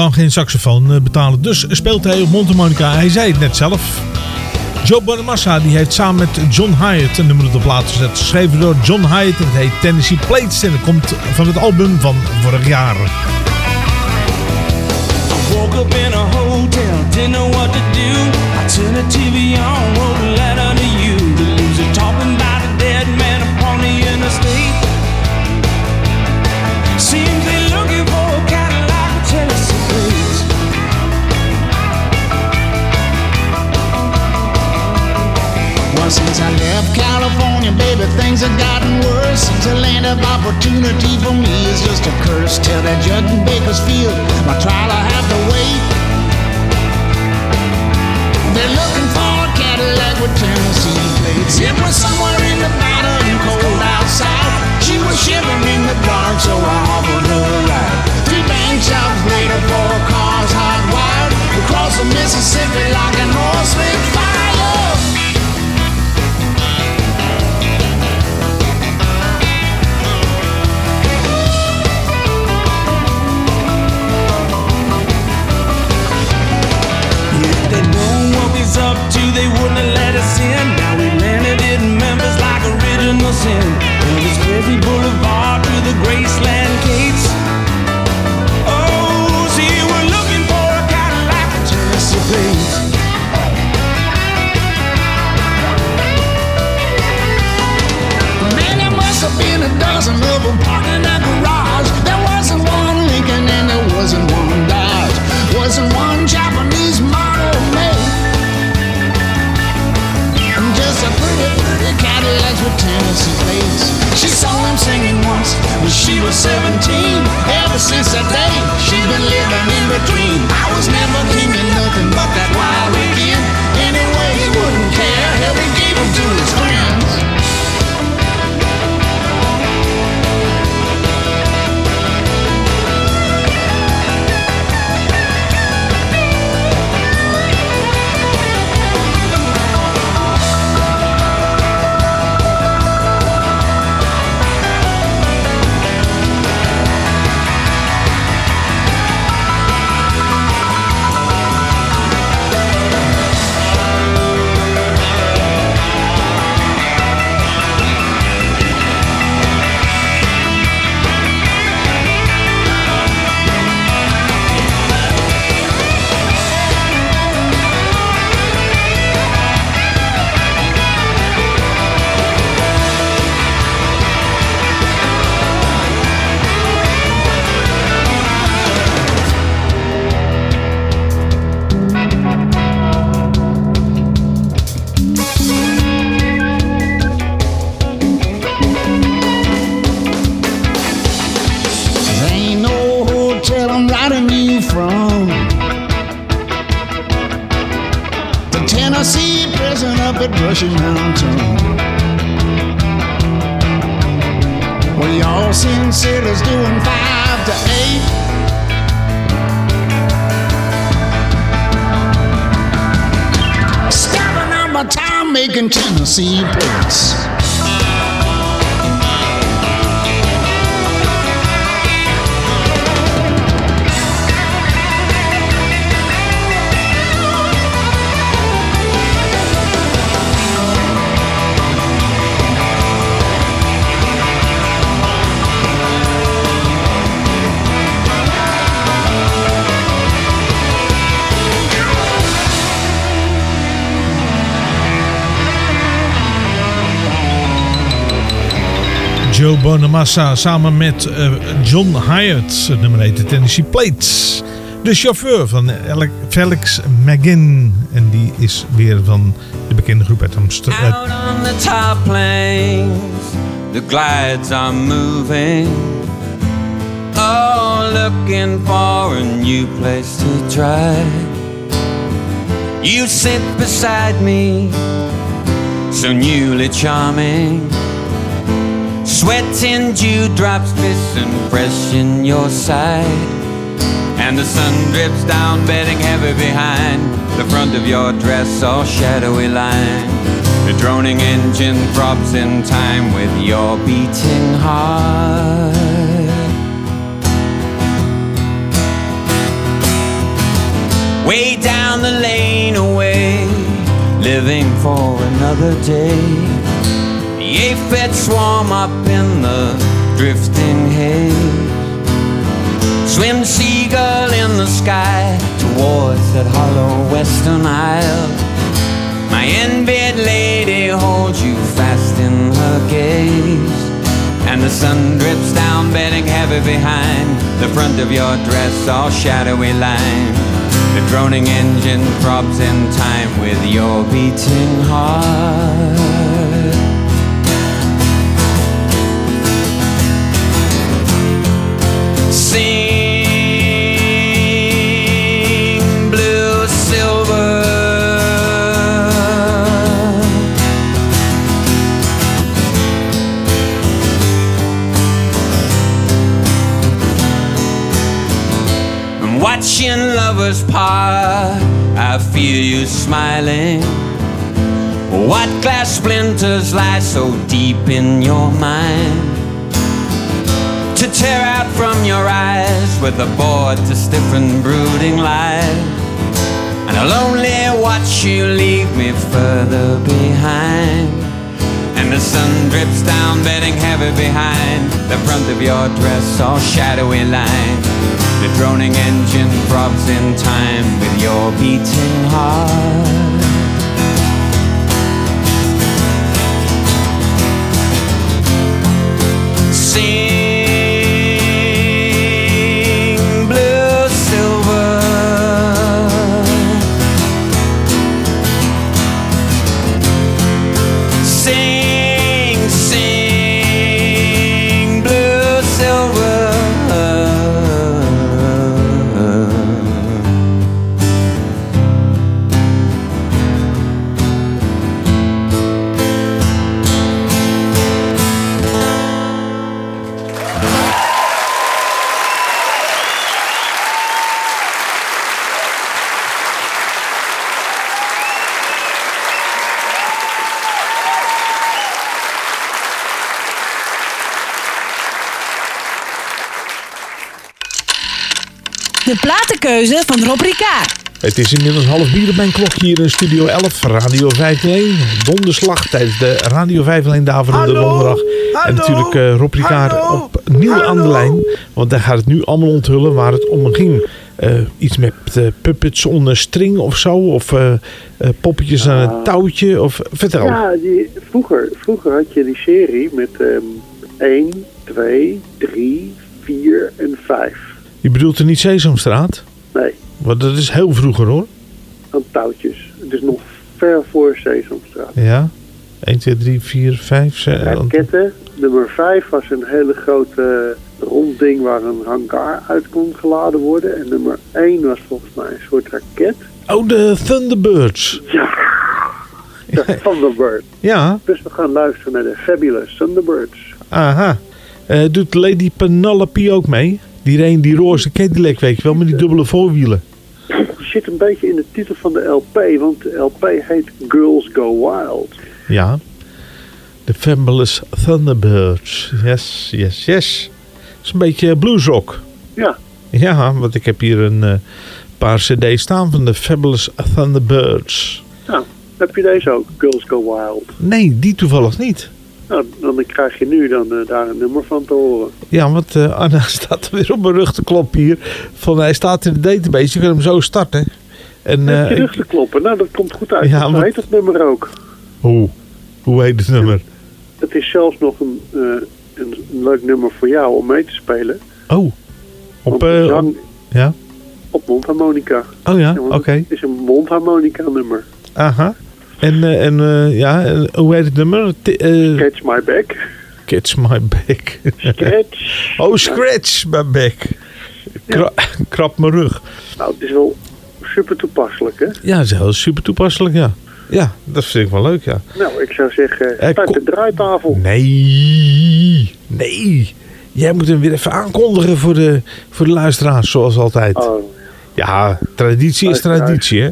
kan geen saxofoon eh, betalen, dus speelt hij op mondharmonica. Hij zei het net zelf. Joe Bonamassa die heeft samen met John Hyatt een nummer op de plaat gezet. Geschreven door John Hyatt en het heet Tennessee Plates. En dat komt van het album van vorig jaar. Woke up in a hotel, know what to do. I the TV on, things have gotten worse. A land of opportunity for me. is just a curse. Tell that judge in Bakersfield my trial I have to wait. They're looking for a Cadillac with Tennessee plates. It was somewhere in the bottom cold outside. She was shivering in the dark, so I offered her a ride. Three bank jobs later, four cars hot wired across the Mississippi like an oil slick fire. They wouldn't have let us in. Now we landed in Memphis like original sin. Elvis Presley Boulevard to the Graceland Tennessee plates. She saw him singing once when she was 17. Ever since that day, she's been living in between. I was never thinking nothing but that wild weekend. Bonamassa samen met eh, John Hyatt. Nummer heet de Tennessee Plates. De chauffeur van Felix McGinn. En die is weer van de bekende groep uit Amsterdam. Out on the top plains, the glides are moving. Oh, looking for a new place to try. You sit beside me, so newly charming. Sweat and dewdrops glisten fresh in your side. And the sun drips down, bedding heavy behind the front of your dress, all shadowy line. The droning engine throbs in time with your beating heart. Way down the lane away, living for another day. The aphids swarm up in the drifting haze. Swim seagull in the sky towards that hollow western isle. My envied lady holds you fast in her gaze. And the sun drips down, bedding heavy behind the front of your dress, all shadowy line. The droning engine throbs in time with your beating heart. And lovers part, I feel you smiling. What glass splinters lie so deep in your mind? To tear out from your eyes with a board to stiffen brooding lies. And I'll only watch you leave me further behind. And the sun drips down, bedding heavy behind the front of your dress, all shadowy line. The droning engine throbs in time with your beating heart. Sing van Rob Ricard. Het is inmiddels half bier op mijn klok hier in Studio 11, Radio 501. Donderslag tijdens de Radio 501 Daverende Donderdag. En natuurlijk eh Rob Ricard op nieuw aan de lijn. Want daar gaat het nu allemaal onthullen waar het om ging. Eh, iets met eh, puppets onder string of zo. Of eh, eh, poppetjes aan een touwtje. Of, vertel. Ja, die, vroeger, vroeger had je die serie met ehm 1, 2, 3, 4 en 5. Je bedoelt er niet Sesamstraat? Nee, Want dat is heel vroeger hoor. aan touwtjes. Het is nog ver voor Sesamstraat. Ja. 1, 2, 3, 4, 5, 6. Raketten. Nummer 5 was een hele grote rond ding waar een hangar uit kon geladen worden. En nummer 1 was volgens mij een soort raket. Oh, de Thunderbirds. Ja, de Thunderbird. Ja. Dus we gaan luisteren naar de Fabulous Thunderbirds. Aha. Eh, doet Lady Penelope ook mee? Die een die roze Cadillac, weet je wel, met die dubbele voorwielen. Zit een beetje in de titel van de LP, want de LP heet Girls Go Wild. Ja. The Fabulous Thunderbirds. Yes, yes, yes. Dat is een beetje bluesrock. Ja, Ja, want ik heb hier een eh, paar cd's staan van de Fabulous Thunderbirds. nou, heb je deze ook, Girls Go Wild? Nee, die toevallig niet. Nou, dan krijg je nu dan eh, daar een nummer van te horen. Ja, want eh, Anna staat er weer op mijn rug te kloppen hier. Van hij staat in de database, je kunt hem zo starten. En, Heb je eh, rug te kloppen? Nou, dat komt goed uit. Ja, maar- heet het nummer ook. hoe? Hoe heet het nummer? Het is zelfs nog een, een, leuk nummer voor jou om mee te spelen. Oh. Op, zang ja? op mondharmonica. Oh ja, oké. Het is een mondharmonica nummer. Aha. En, eh, en eh, ja, en hoe heet het nummer? T- eh, Catch My Back. Catch my back. Scratch. oh, scratch my back. Kra krap mijn rug. Nou, het is wel super toepasselijk, hè? Ja, dat is heel super toepasselijk, ja. Ja, dat vind ik wel leuk, ja. Nou, ik zou zeggen, Eh, ko- de draaitafel. Nee, nee. Jij moet hem weer even aankondigen voor de, voor de luisteraars, zoals altijd. Oh. Ja, traditie is traditie, hè.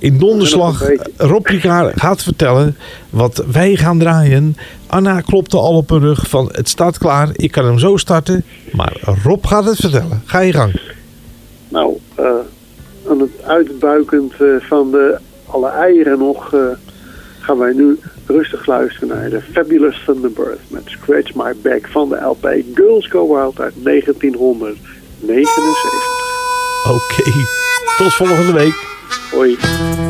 In donderslag, een. Rob Ricard gaat vertellen wat wij gaan draaien. Anna klopte al op mijn rug van het staat klaar, ik kan hem zo starten. Maar Rob gaat het vertellen. Ga je gang. Nou, eh, aan het uitbuikend eh, van de, alle eieren nog, eh, gaan wij nu rustig luisteren naar de Fabulous Thunderbird met Scratch My Back van de LP Girls Go Wild uit 1979. Oké, tot volgende week. Oi.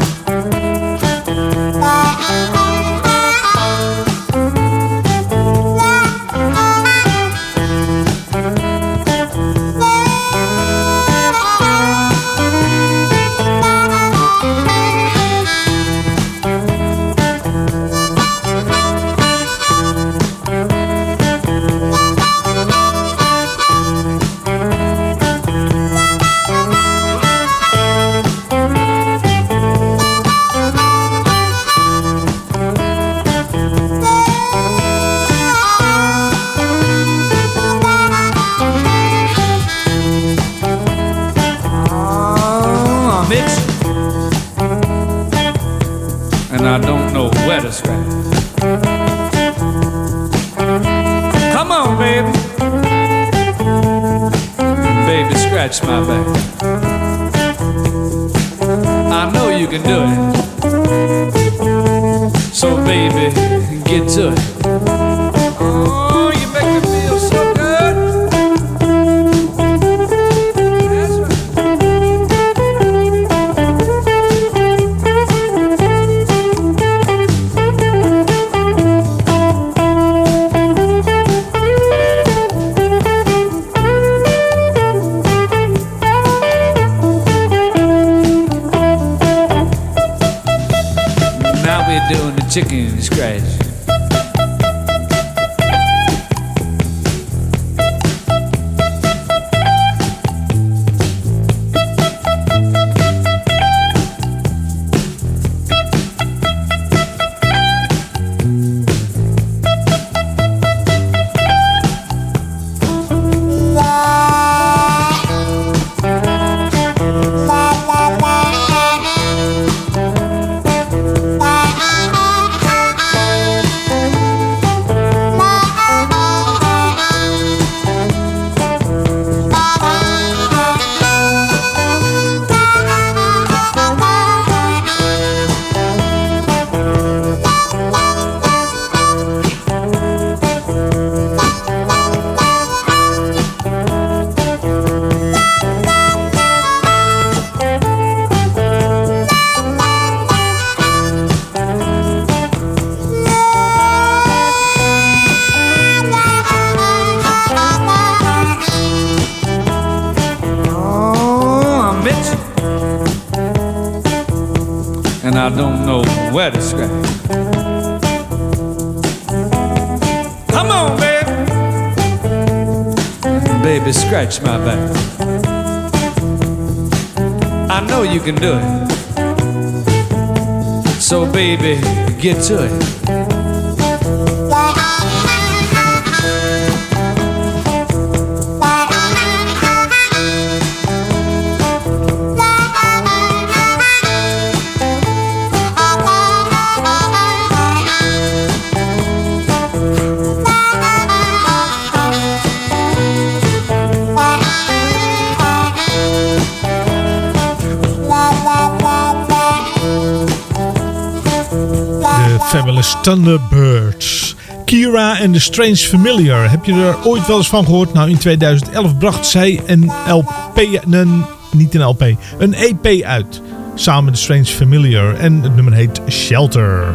Strange Familiar. Heb je er ooit wel eens van gehoord? Nou, in 2011 bracht zij een LP, een, niet een LP, een EP uit. Samen met Strange Familiar. En het nummer heet Shelter.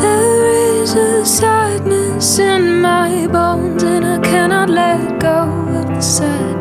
There is a sadness in my bones and I cannot let go of the.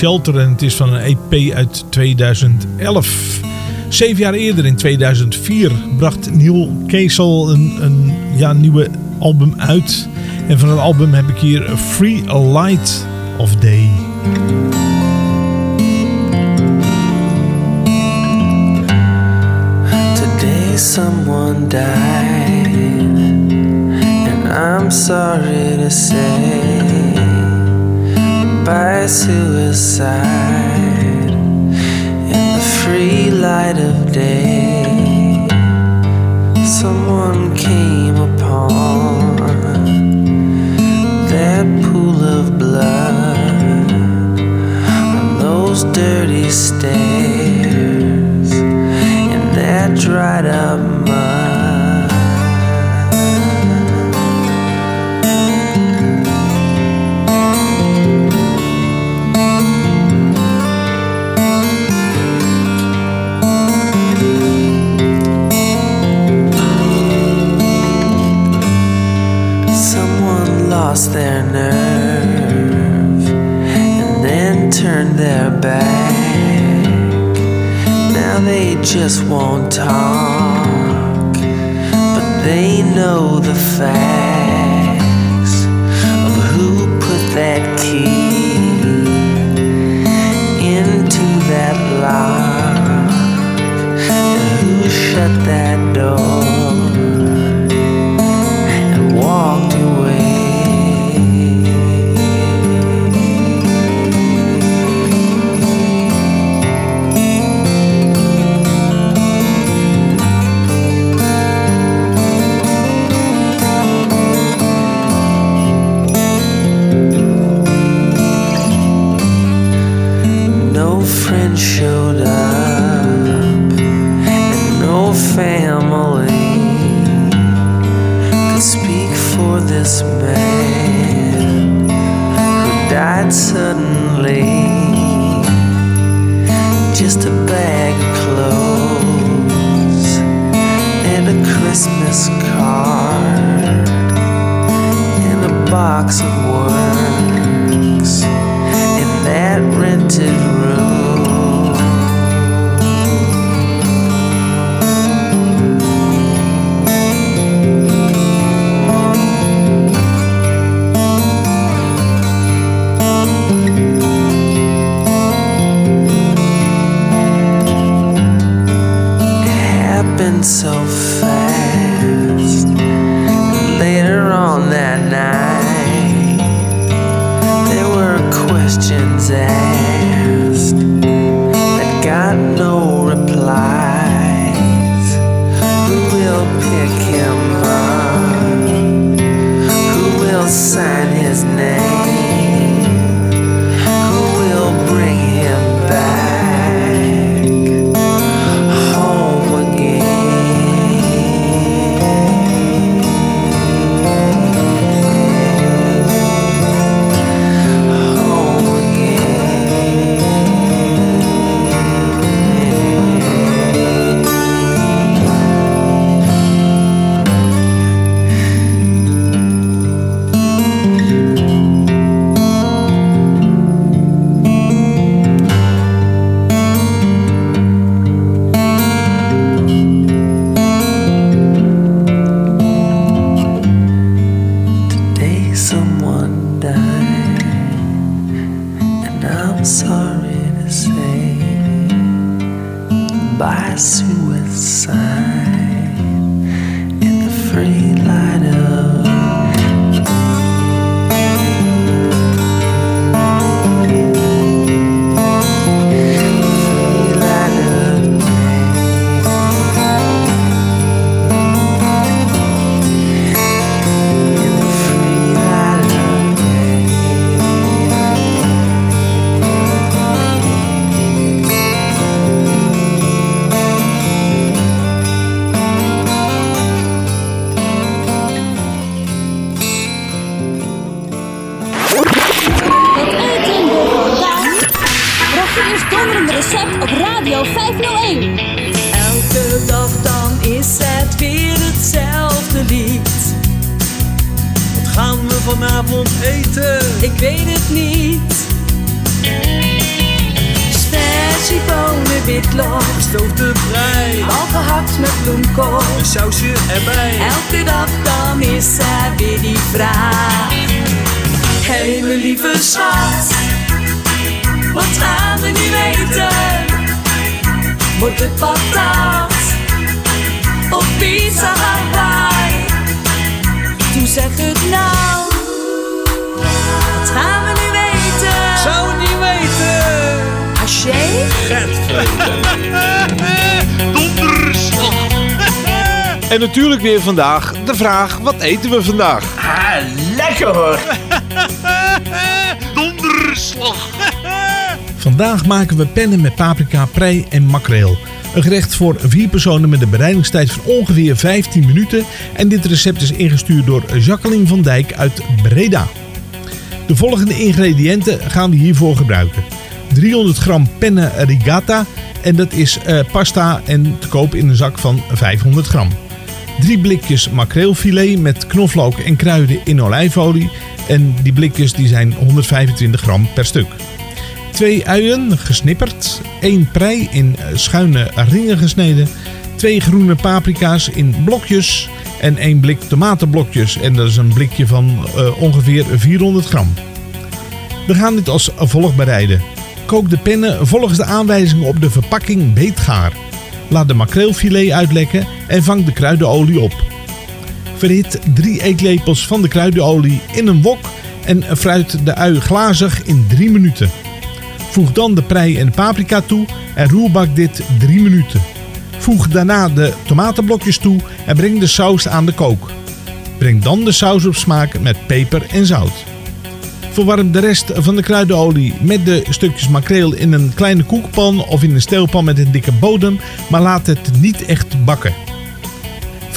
Shelter en het is van een EP uit 2011. Zeven jaar eerder, in 2004, bracht Neil Keesel een, een ja, nieuwe album uit. En van het album heb ik hier Free Light of Day. Today someone died, and I'm sorry to say, by suicide in the free light of day. Someone came upon just won't talk, but they know the facts of who put that key into that lock and who shut that door box En natuurlijk weer vandaag de vraag: wat eten we vandaag? Ah, lekker hoor. Donderslag. Vandaag maken we pennen met paprika, prei en makreel. Een gerecht voor vier personen met een bereidingstijd van ongeveer 15 minuten. En dit recept is ingestuurd door Jacqueline van Dijk uit Breda. De volgende ingrediënten gaan we hiervoor gebruiken. 300 gram penne rigata en dat is eh, pasta en te koop in een zak van 500 gram. 3 blikjes makreelfilet met knoflook en kruiden in olijfolie en die blikjes die zijn 125 gram per stuk. 2 uien gesnipperd, 1 prei in schuine ringen gesneden, 2 groene paprika's in blokjes en 1 blik tomatenblokjes en dat is een blikje van eh, ongeveer 400 gram. We gaan dit als volgt bereiden. Kook de pennen volgens de aanwijzingen op de verpakking beetgaar. Laat de makreelfilet uitlekken en vang de kruidenolie op. Verhit 3 eetlepels van de kruidenolie in een wok en fruit de ui glazig in 3 minuten. Voeg dan de prei en de paprika toe en roerbak dit 3 minuten. Voeg daarna de tomatenblokjes toe en breng de saus aan de kook. Breng dan de saus op smaak met peper en zout. Verwarm de rest van de kruidenolie met de stukjes makreel in een kleine koekpan of in een steelpan met een dikke bodem, maar laat het niet echt bakken.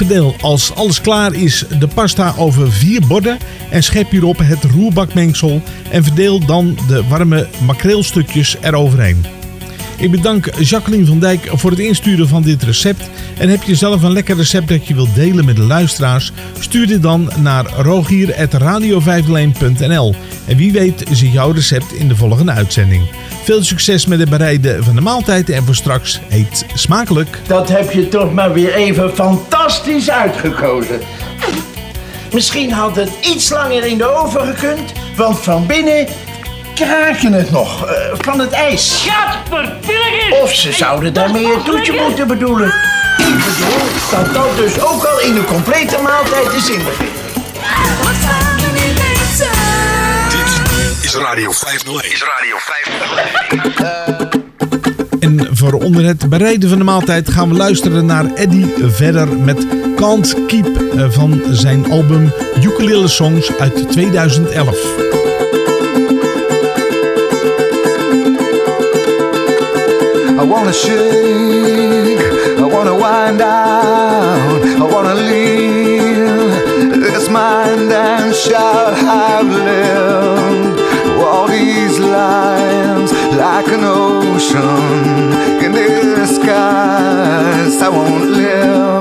Verdeel als alles klaar is de pasta over vier borden en schep hierop het roerbakmengsel en verdeel dan de warme makreelstukjes eroverheen. Ik bedank Jacqueline van Dijk voor het insturen van dit recept. En heb je zelf een lekker recept dat je wilt delen met de luisteraars? Stuur dit dan naar rogier.radio501.nl En wie weet zit jouw recept in de volgende uitzending. Veel succes met het bereiden van de maaltijd en voor straks eet smakelijk. Dat heb je toch maar weer even fantastisch uitgekozen. Misschien had het iets langer in de oven gekund, want van binnen kraakje het nog eh, van het ijs. Of ze zouden daarmee een toetje moeten bedoelen. Ik bedoel dat dat dus ook al in de complete maaltijd is inbegrepen. Dit is Radio 501. Is Radio 501. En voor onder het bereiden van de maaltijd gaan we luisteren naar Eddie verder met Can't Keep eh, van zijn album Ukulele Songs uit 2011. Wanna shake, I wanna wind down, I wanna leave this mind and shout I've lived all these lines like an ocean in the skies. I won't live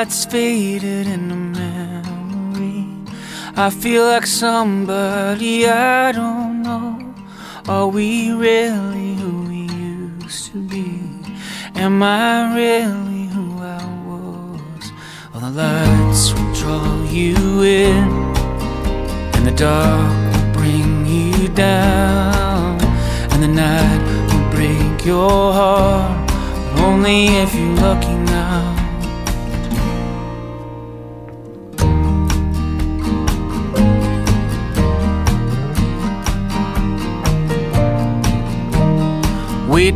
All that's faded in the memory. I feel like somebody I don't know. Are we really who we used to be? Am I really who I was? All the lights will draw you in, and the dark will bring you down, and the night will break your heart. But only if you're lucky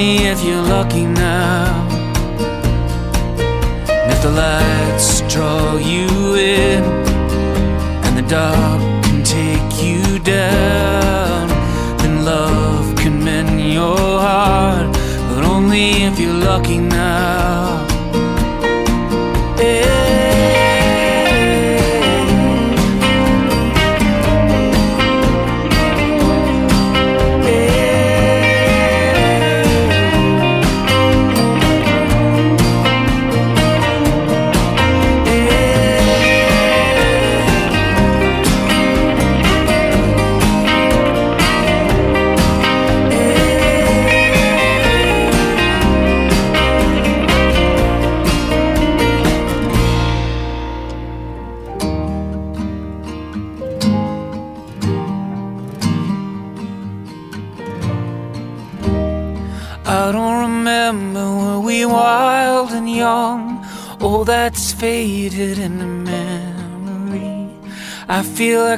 If you're lucky now. And if the lights draw you in And the dark can take you down. Then love can mend your heart But only if you're lucky now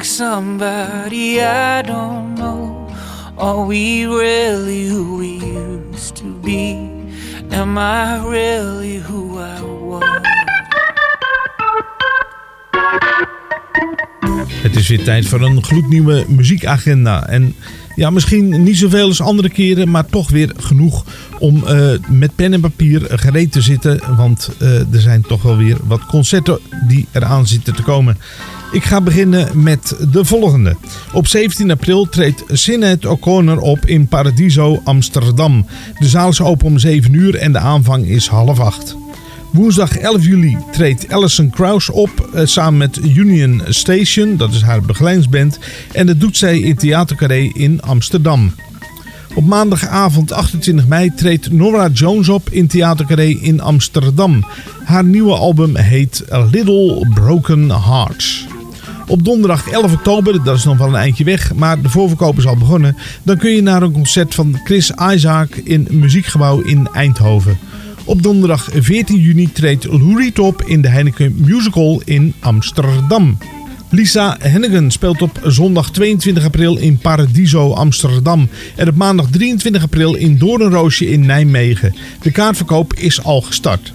like somebody I don't know. Are we really who we used to be? Am I really weer tijd voor een gloednieuwe muziekagenda. En ja, misschien niet zoveel als andere keren, maar toch weer genoeg om eh, met pen en papier gereed te zitten. Want eh, er zijn toch wel weer wat concerten die eraan zitten te komen. Ik ga beginnen met de volgende. Op 17 april treedt Sinead O'Connor op in Paradiso Amsterdam. De zaal is open om 7 uur en de aanvang is half 8. Woensdag 11 juli treedt Alison Krauss op eh, samen met Union Station, dat is haar begeleidingsband. En dat doet zij in Theater Carré in Amsterdam. Op maandagavond 28 mei treedt Nora Jones op in Theater Carré in Amsterdam. Haar nieuwe album heet A Little Broken Hearts. Op donderdag 11 oktober, dat is nog wel een eindje weg, maar de voorverkoop is al begonnen. Dan kun je naar een concert van Chris Isaac in Muziekgebouw in Eindhoven. Op donderdag 14 juni treedt Lou op in de Heineken Musical in Amsterdam. Lisa Hennigan speelt op zondag 22 april in Paradiso Amsterdam en op maandag 23 april in Doornroosje in Nijmegen. De kaartverkoop is al gestart.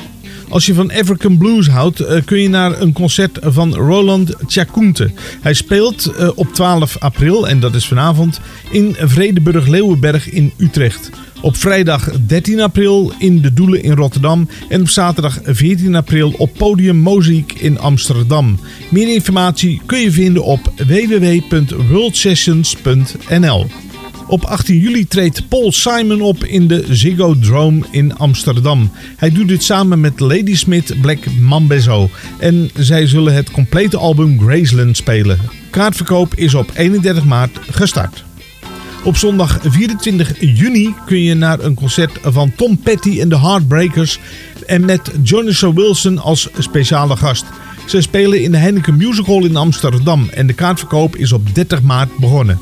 Als je van African Blues houdt, eh, kun je naar een concert van Roland Tjakoente. Hij speelt eh, op 12 april, en dat is vanavond, in Vredeburg-Leeuwenberg in Utrecht. Op vrijdag 13 april in De Doelen in Rotterdam. En op zaterdag 14 april op Podium Moziek in Amsterdam. Meer informatie kun je vinden op www.worldsessions.nl. Op 18 juli treedt Paul Simon op in de Ziggo Dome in Amsterdam. Hij doet dit samen met Ladysmith Black Mambezo. En zij zullen het complete album Graceland spelen. Kaartverkoop is op 31 maart gestart. Op zondag 24 juni kun je naar een concert van Tom Petty en de Heartbreakers. En met Jonathan Wilson als speciale gast. Ze spelen in de Heineken Music Hall in Amsterdam. En de kaartverkoop is op 30 maart begonnen.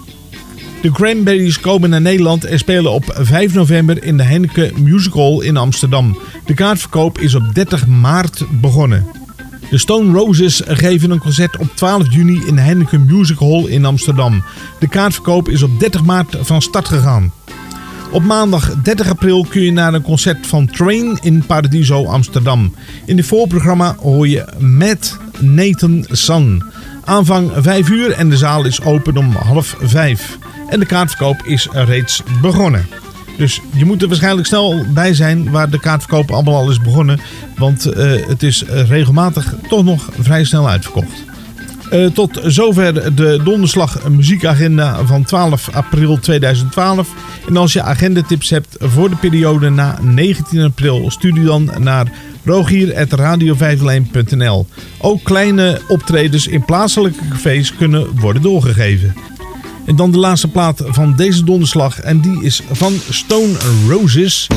De Cranberries komen naar Nederland en spelen op 5 november in de Heineken Music Hall in Amsterdam. De kaartverkoop is op 30 maart begonnen. De Stone Roses geven een concert op 12 juni in de Heineken Music Hall in Amsterdam. De kaartverkoop is op 30 maart van start gegaan. Op maandag 30 april kun je naar een concert van Train in Paradiso Amsterdam. In het voorprogramma hoor je Matt Nathan Sun. Aanvang 5 uur en de zaal is open om half 5. En de kaartverkoop is reeds begonnen. Dus je moet er waarschijnlijk snel bij zijn waar de kaartverkoop allemaal al is begonnen. Want eh, het is regelmatig toch nog vrij snel uitverkocht. Eh, tot zover de donderslag muziekagenda van 12 april 2012. En als je agendatips hebt voor de periode na 19 april, stuur die dan naar rogier.radio501.nl. Ook kleine optredens in plaatselijke cafés kunnen worden doorgegeven. En dan de laatste plaat van deze donderslag en die is van Stone Roses.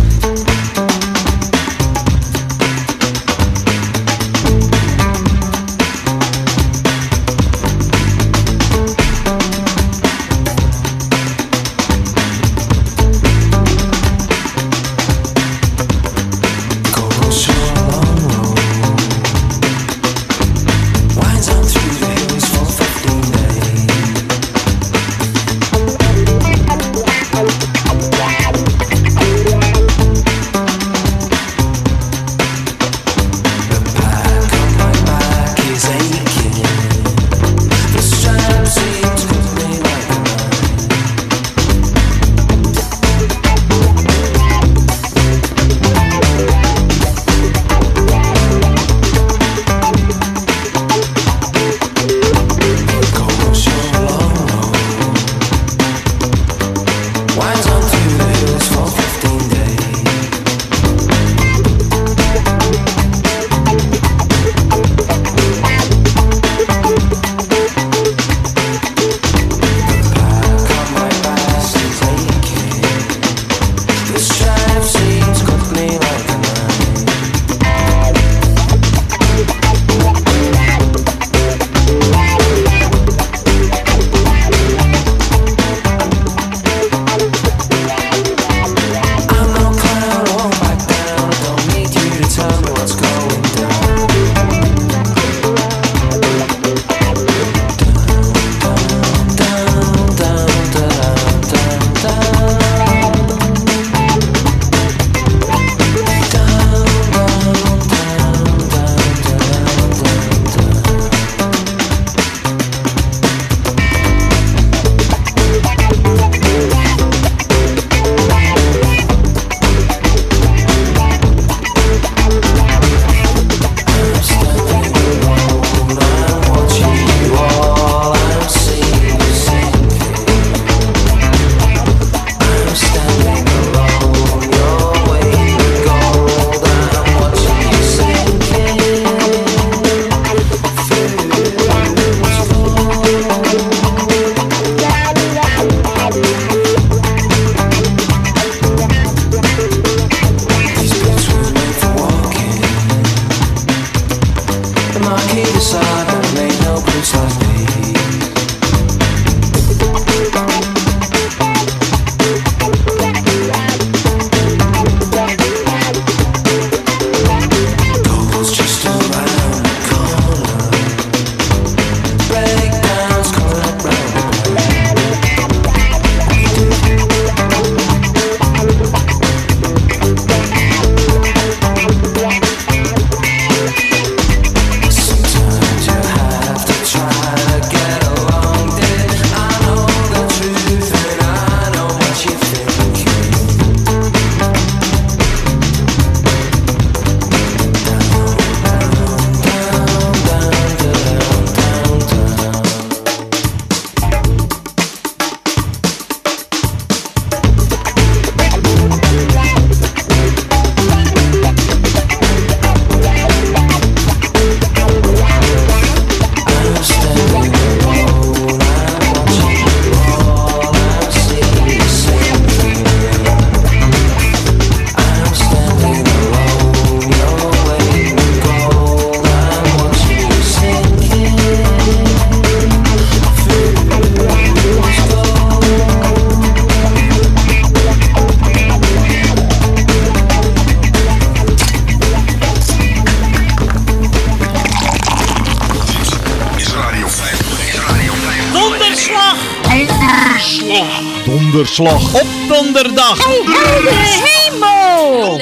Donderslag op donderdag. Oh, heldere hemel!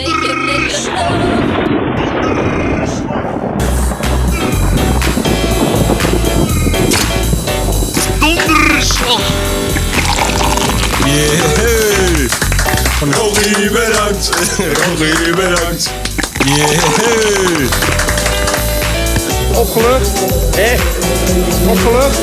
Donderslag! Yeah! Rogie, bedankt! Rogie, bedankt! Yeah! Opgelucht? Echt? Opgelucht?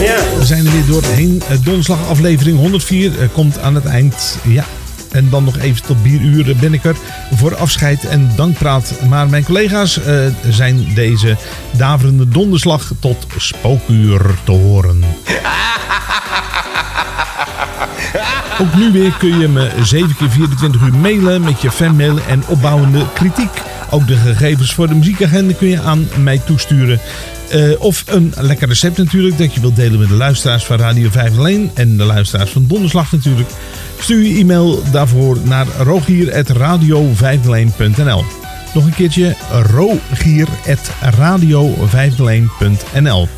Ja. We zijn er weer doorheen. Eh, Donderslag aflevering 104 eh, komt aan het eind. Ja. En dan nog even tot bieruur ben ik er voor afscheid en dankpraat. Maar mijn collega's eh, zijn deze daverende donderslag tot spookuur te horen. Ook nu weer kun je me 7 keer 24 uur mailen met je fanmail en opbouwende kritiek. Ook de gegevens voor de muziekagenda kun je aan mij toesturen. Eh, of een lekker recept natuurlijk dat je wilt delen met de luisteraars van Radio 501 en de luisteraars van Donderslag natuurlijk. Stuur je e-mail daarvoor naar rogier.radio501.nl Nog een keertje rogier.radio501.nl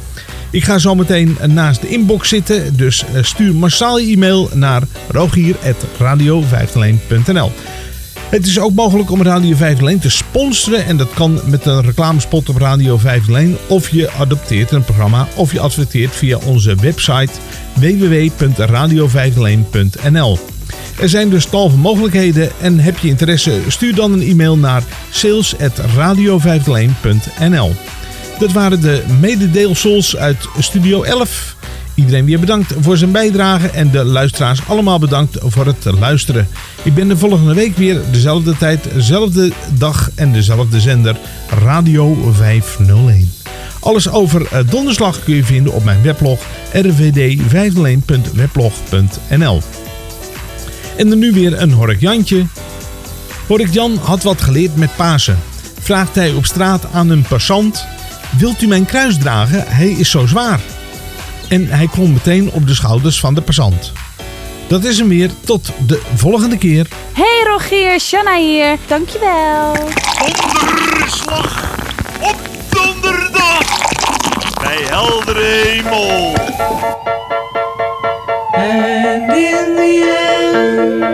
Ik ga zo meteen naast de inbox zitten, dus eh, stuur massaal je e-mail naar rogier.radio501.nl het is ook mogelijk om Radio 501 te sponsoren en dat kan met een reclamespot op Radio 501 of je adopteert een programma of je adverteert via onze website www.radio501.nl. Er zijn dus tal van mogelijkheden en heb je interesse stuur dan een e-mail naar sales@radio501.nl. Dat waren de mededeelsels uit Studio 11. Iedereen weer bedankt voor zijn bijdrage en de luisteraars allemaal bedankt voor het luisteren. Ik ben de volgende week weer dezelfde tijd, dezelfde dag en dezelfde zender Radio 501. Alles over eh, donderslag kun je vinden op mijn weblog rvd501.weblog.nl En dan nu weer een Hork Jantje. Hork Jan had wat geleerd met Pasen. Vraagt hij op straat aan een passant... Wilt u mijn kruis dragen? Hij is zo zwaar. En hij klom meteen op de schouders van de passant. Dat is hem weer. Tot de volgende keer. Hey Rogier, Shanna hier. Dankjewel. Donderslag op donderdag! Bij heldere hemel! And in the end.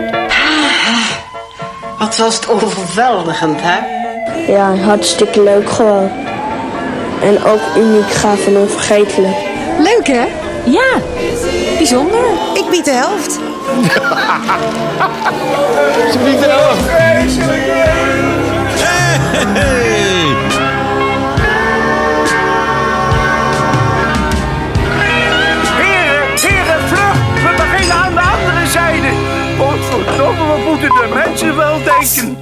Wat was het overweldigend, hè? Ja, hartstikke leuk gewoon. En ook uniek, gaaf en onvergetelijk. Leuk hè? Ja, bijzonder. Ik bied de helft. Ze biedt de helft. Hey. Heren, heren, vlug! We beginnen aan de andere zijde. Godverdomme, we moeten de mensen wel denken.